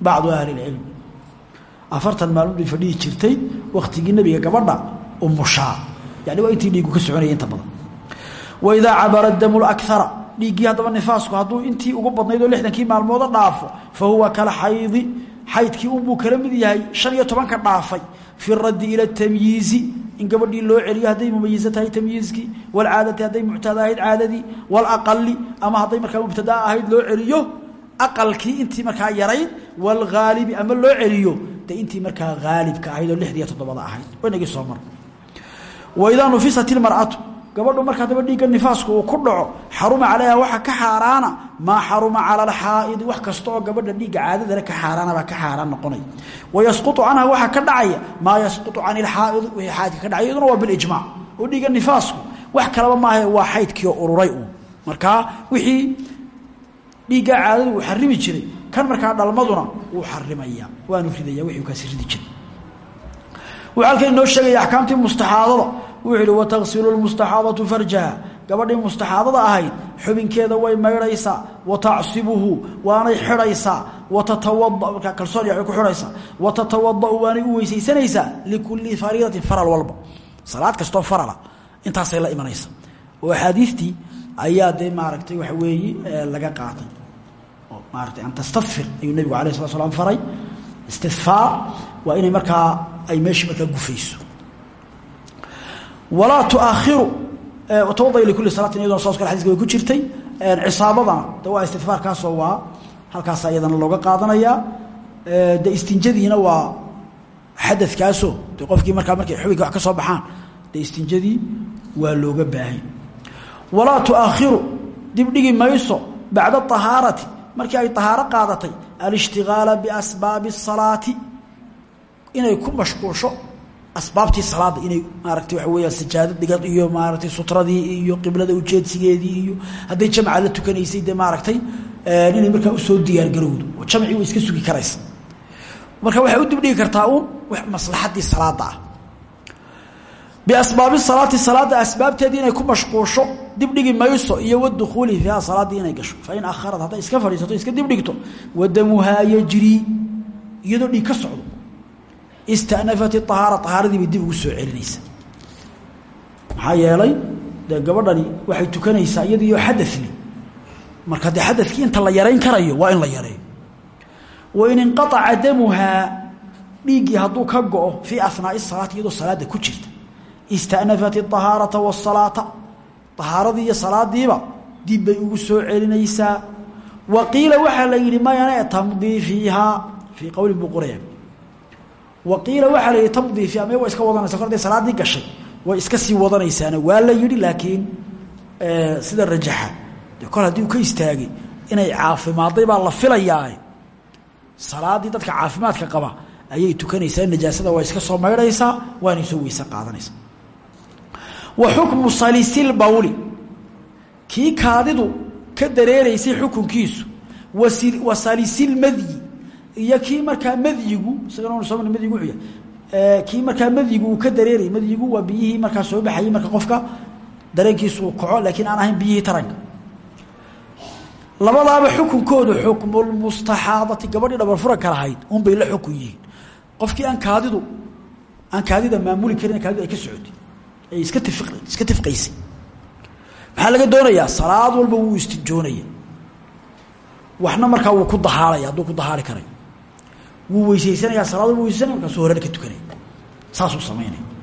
Speaker 1: bacdu ahli اlcilm afartan maalmood bay fadhihi jirtay waktigii nebiga gabadha umushaa yani waa intii dhiigu ka inta badan. Waidaa cabara damu lakara dhiiggii haddaba nifaasku hadduu intii ugu badnayd oo lixdankii maalmooda dhaafo fa huwa kala xaydi xaydkii unbuu kala yahay shan iyo dhaafay fi raddi ila tamyiizi in gabadhii loo celiyo hadday mumayizo tahay tamyiizkii walcaadati hadday muctada ahayd caadadii walaqali ama hadday markaa mubtadaa ahayd loo celiyo aqalkii intii markaa yarayd walhaalibi ama loo celiyo de intii markaa haalibka ahayd oo lixdiiyo toddobada ahayd. Wanagii soo mar waidaa nufisat ilmar'atu gabadhu markaa daba dhiigga nifaasku ku dhaco xaruma calayha waxa ka xaaraana maa xaruma cala alxaa'idi wax kasta gabadha dhiigga caadadale ka xaaraanabaa ka xaaraan noqonay. Wayasqutu canha waxaa ka dhacaya maa yasqutu can ilxaa'idi wixii xaydka ka dhacay iyaduna waa bilijmaac oo dhiigga nifaasku wax kalaba maaha waa xaydkii oo ururay uun markaa wixii dhiiggaa caadada uu xarimi jiray kan markaa dhalmaduna wuu xarimaya waanu ridaya wixii kaasi ridi jiray. Wuxuu halkan inoo sheegaya axkaamtii mustaxaadada wuxuu yihi watagsilu lmustaxaadatu farjaha. Gabadhii mustaxaadada ahayd xubinkeeda way maydhaysaa watacsibuhu waanay xidhaysaa watatawada markaa kalsoon way ku xidhaysaa watatawada-u waanay u weysaysanaysaa likulli fariidatin faral walba. Salaad kastoo farala intaasay la imanaysa oo axaadiistii ayaa dee maaragtay waxa weeye laga qaatay. Oo maaratay an tastadfir ayuu nebigu alayh slat slam faray. Istidfaar waa inay markaa ay meeshii markaa gufayso walaa tuakhiru tawada likuli salaatin iyadoo soos kale xadiska way ku jirtay cisaabadana de waa istidfaarkaasoo waa halkaasa iyadana looga qaadanayaa de istinjadiina waa xadadkaasoo de qofkii markaa markay xubinka wax ka soo baxaan de istinjadii waa looga baahay walaa tuakhiru dibdhigi mayso bacda ahaarati markii ay ahaaro qaadatay alishtigaala biasbaabi الsalaati inay ku mashquulsho asbaabtii salaada inay maaragtay waxa weeyaan sajaado dhigad iyo maaragtay sutradii iyo qiblada ujeedsigeedii iyo hadday jamca la tukanaysay dee maaragtay inay markaa u soo diyaargarowdo oo jamcii way iska sugi karaysa. Marka waxay u dibdhigi kartaa uun maslaxaddii salaada ah. Biasbaabi salaati salaada asbaabteedii inay ku mashquulsho dibdhigi mayso iyo wadukuuli fiiha salaaddii inay gasho. Fain akharat hadday iska fadhiisato iska dibdhigto wadamuhaa yajrii iyadoo dhiig ka socdo istanafat ahaara ahaaradiibay dib ugu soo celinaysa. Maxaa yeelay gabadhani waxay tukanaysaa iyadiioo xadali marka dee xadakii inta la yarayn karayo waa in la yareeyo. Wain inqaaca damuhaa dhiiggii hadduu ka go-o fii ahnaai salaati iyadoo ku jirta. Istanafat ahaarata wasalaata ahaaradii iyo salaadiiba dib ugu soo celinaysaa. Wa qiila waxaa la yidhi mayane tamdii fiihaa fii qowlin buu qoraya waqiila waxaa la yidhi tamdii fiiha may waa iska wadanaysa kor salaadii gashay. Way iska sii wadanaysaana waa la yidhi laakiin sida rajaxa. De kol uu ka istaagay inay caafimaadday baa la filayaa salaadii dadka caafimaadka qaba ayay tukanaysaa najaasada waa iska soo maydhaysaa waanay soo weyse qaadanaysaa wa xukmu salisil bawli. Kii kaadidu ka dareeraysay xukunkiisu wa salisil madyi iyo kii markaa madyigu isagana madyigu wuxuu yahay kii markaa madyigu ka dareerayay madyigu waa biyihii markaa soo baxayay marka qofka dareenkiisu kaco laakiin aan ahayn biyihii taranka. Labadaaba xukunkoodu xukmulmustaxaadati gabadhii dhabarfuranka lahayd unbay la xukun qofkii aan kaadidu aan kaadida maamuli karin kaadidu ay ka socotay ay iska tii iska tifqaysay. Maxaa laga doonayaa salaad walba wuu istijoonaya waxna markaa wuu ku dahaaraya hadduu ku dahaari karay wuu weysaysanayaa salaad walba weysaysanaya ka tukanaya saasuu samaynaya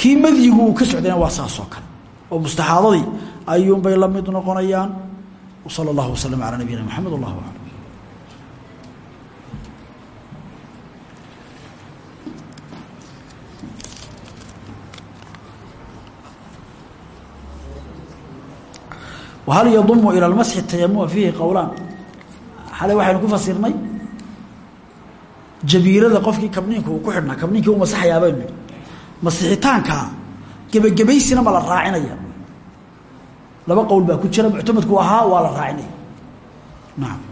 Speaker 1: kii madyigu uu ka socdayna waa saasoo kale. Oo mustaxaadadii ayuunbay la mid noqonayaan. Wsala allahu waslama calaa nabiyina maxamed wallahu aclam. Whal yadumu ilى اlmasxi tayamuma fiihi qowlaan xalay waxaynu ku fasirnay jabiirada qofkii kabniinka uu ku xidhnaa kabniinkii u masaxayaa baynu nihi masixitaankaa ma la raacinaya laba qowl baa ku jira muctamadku ahaa waa la raacinaya naam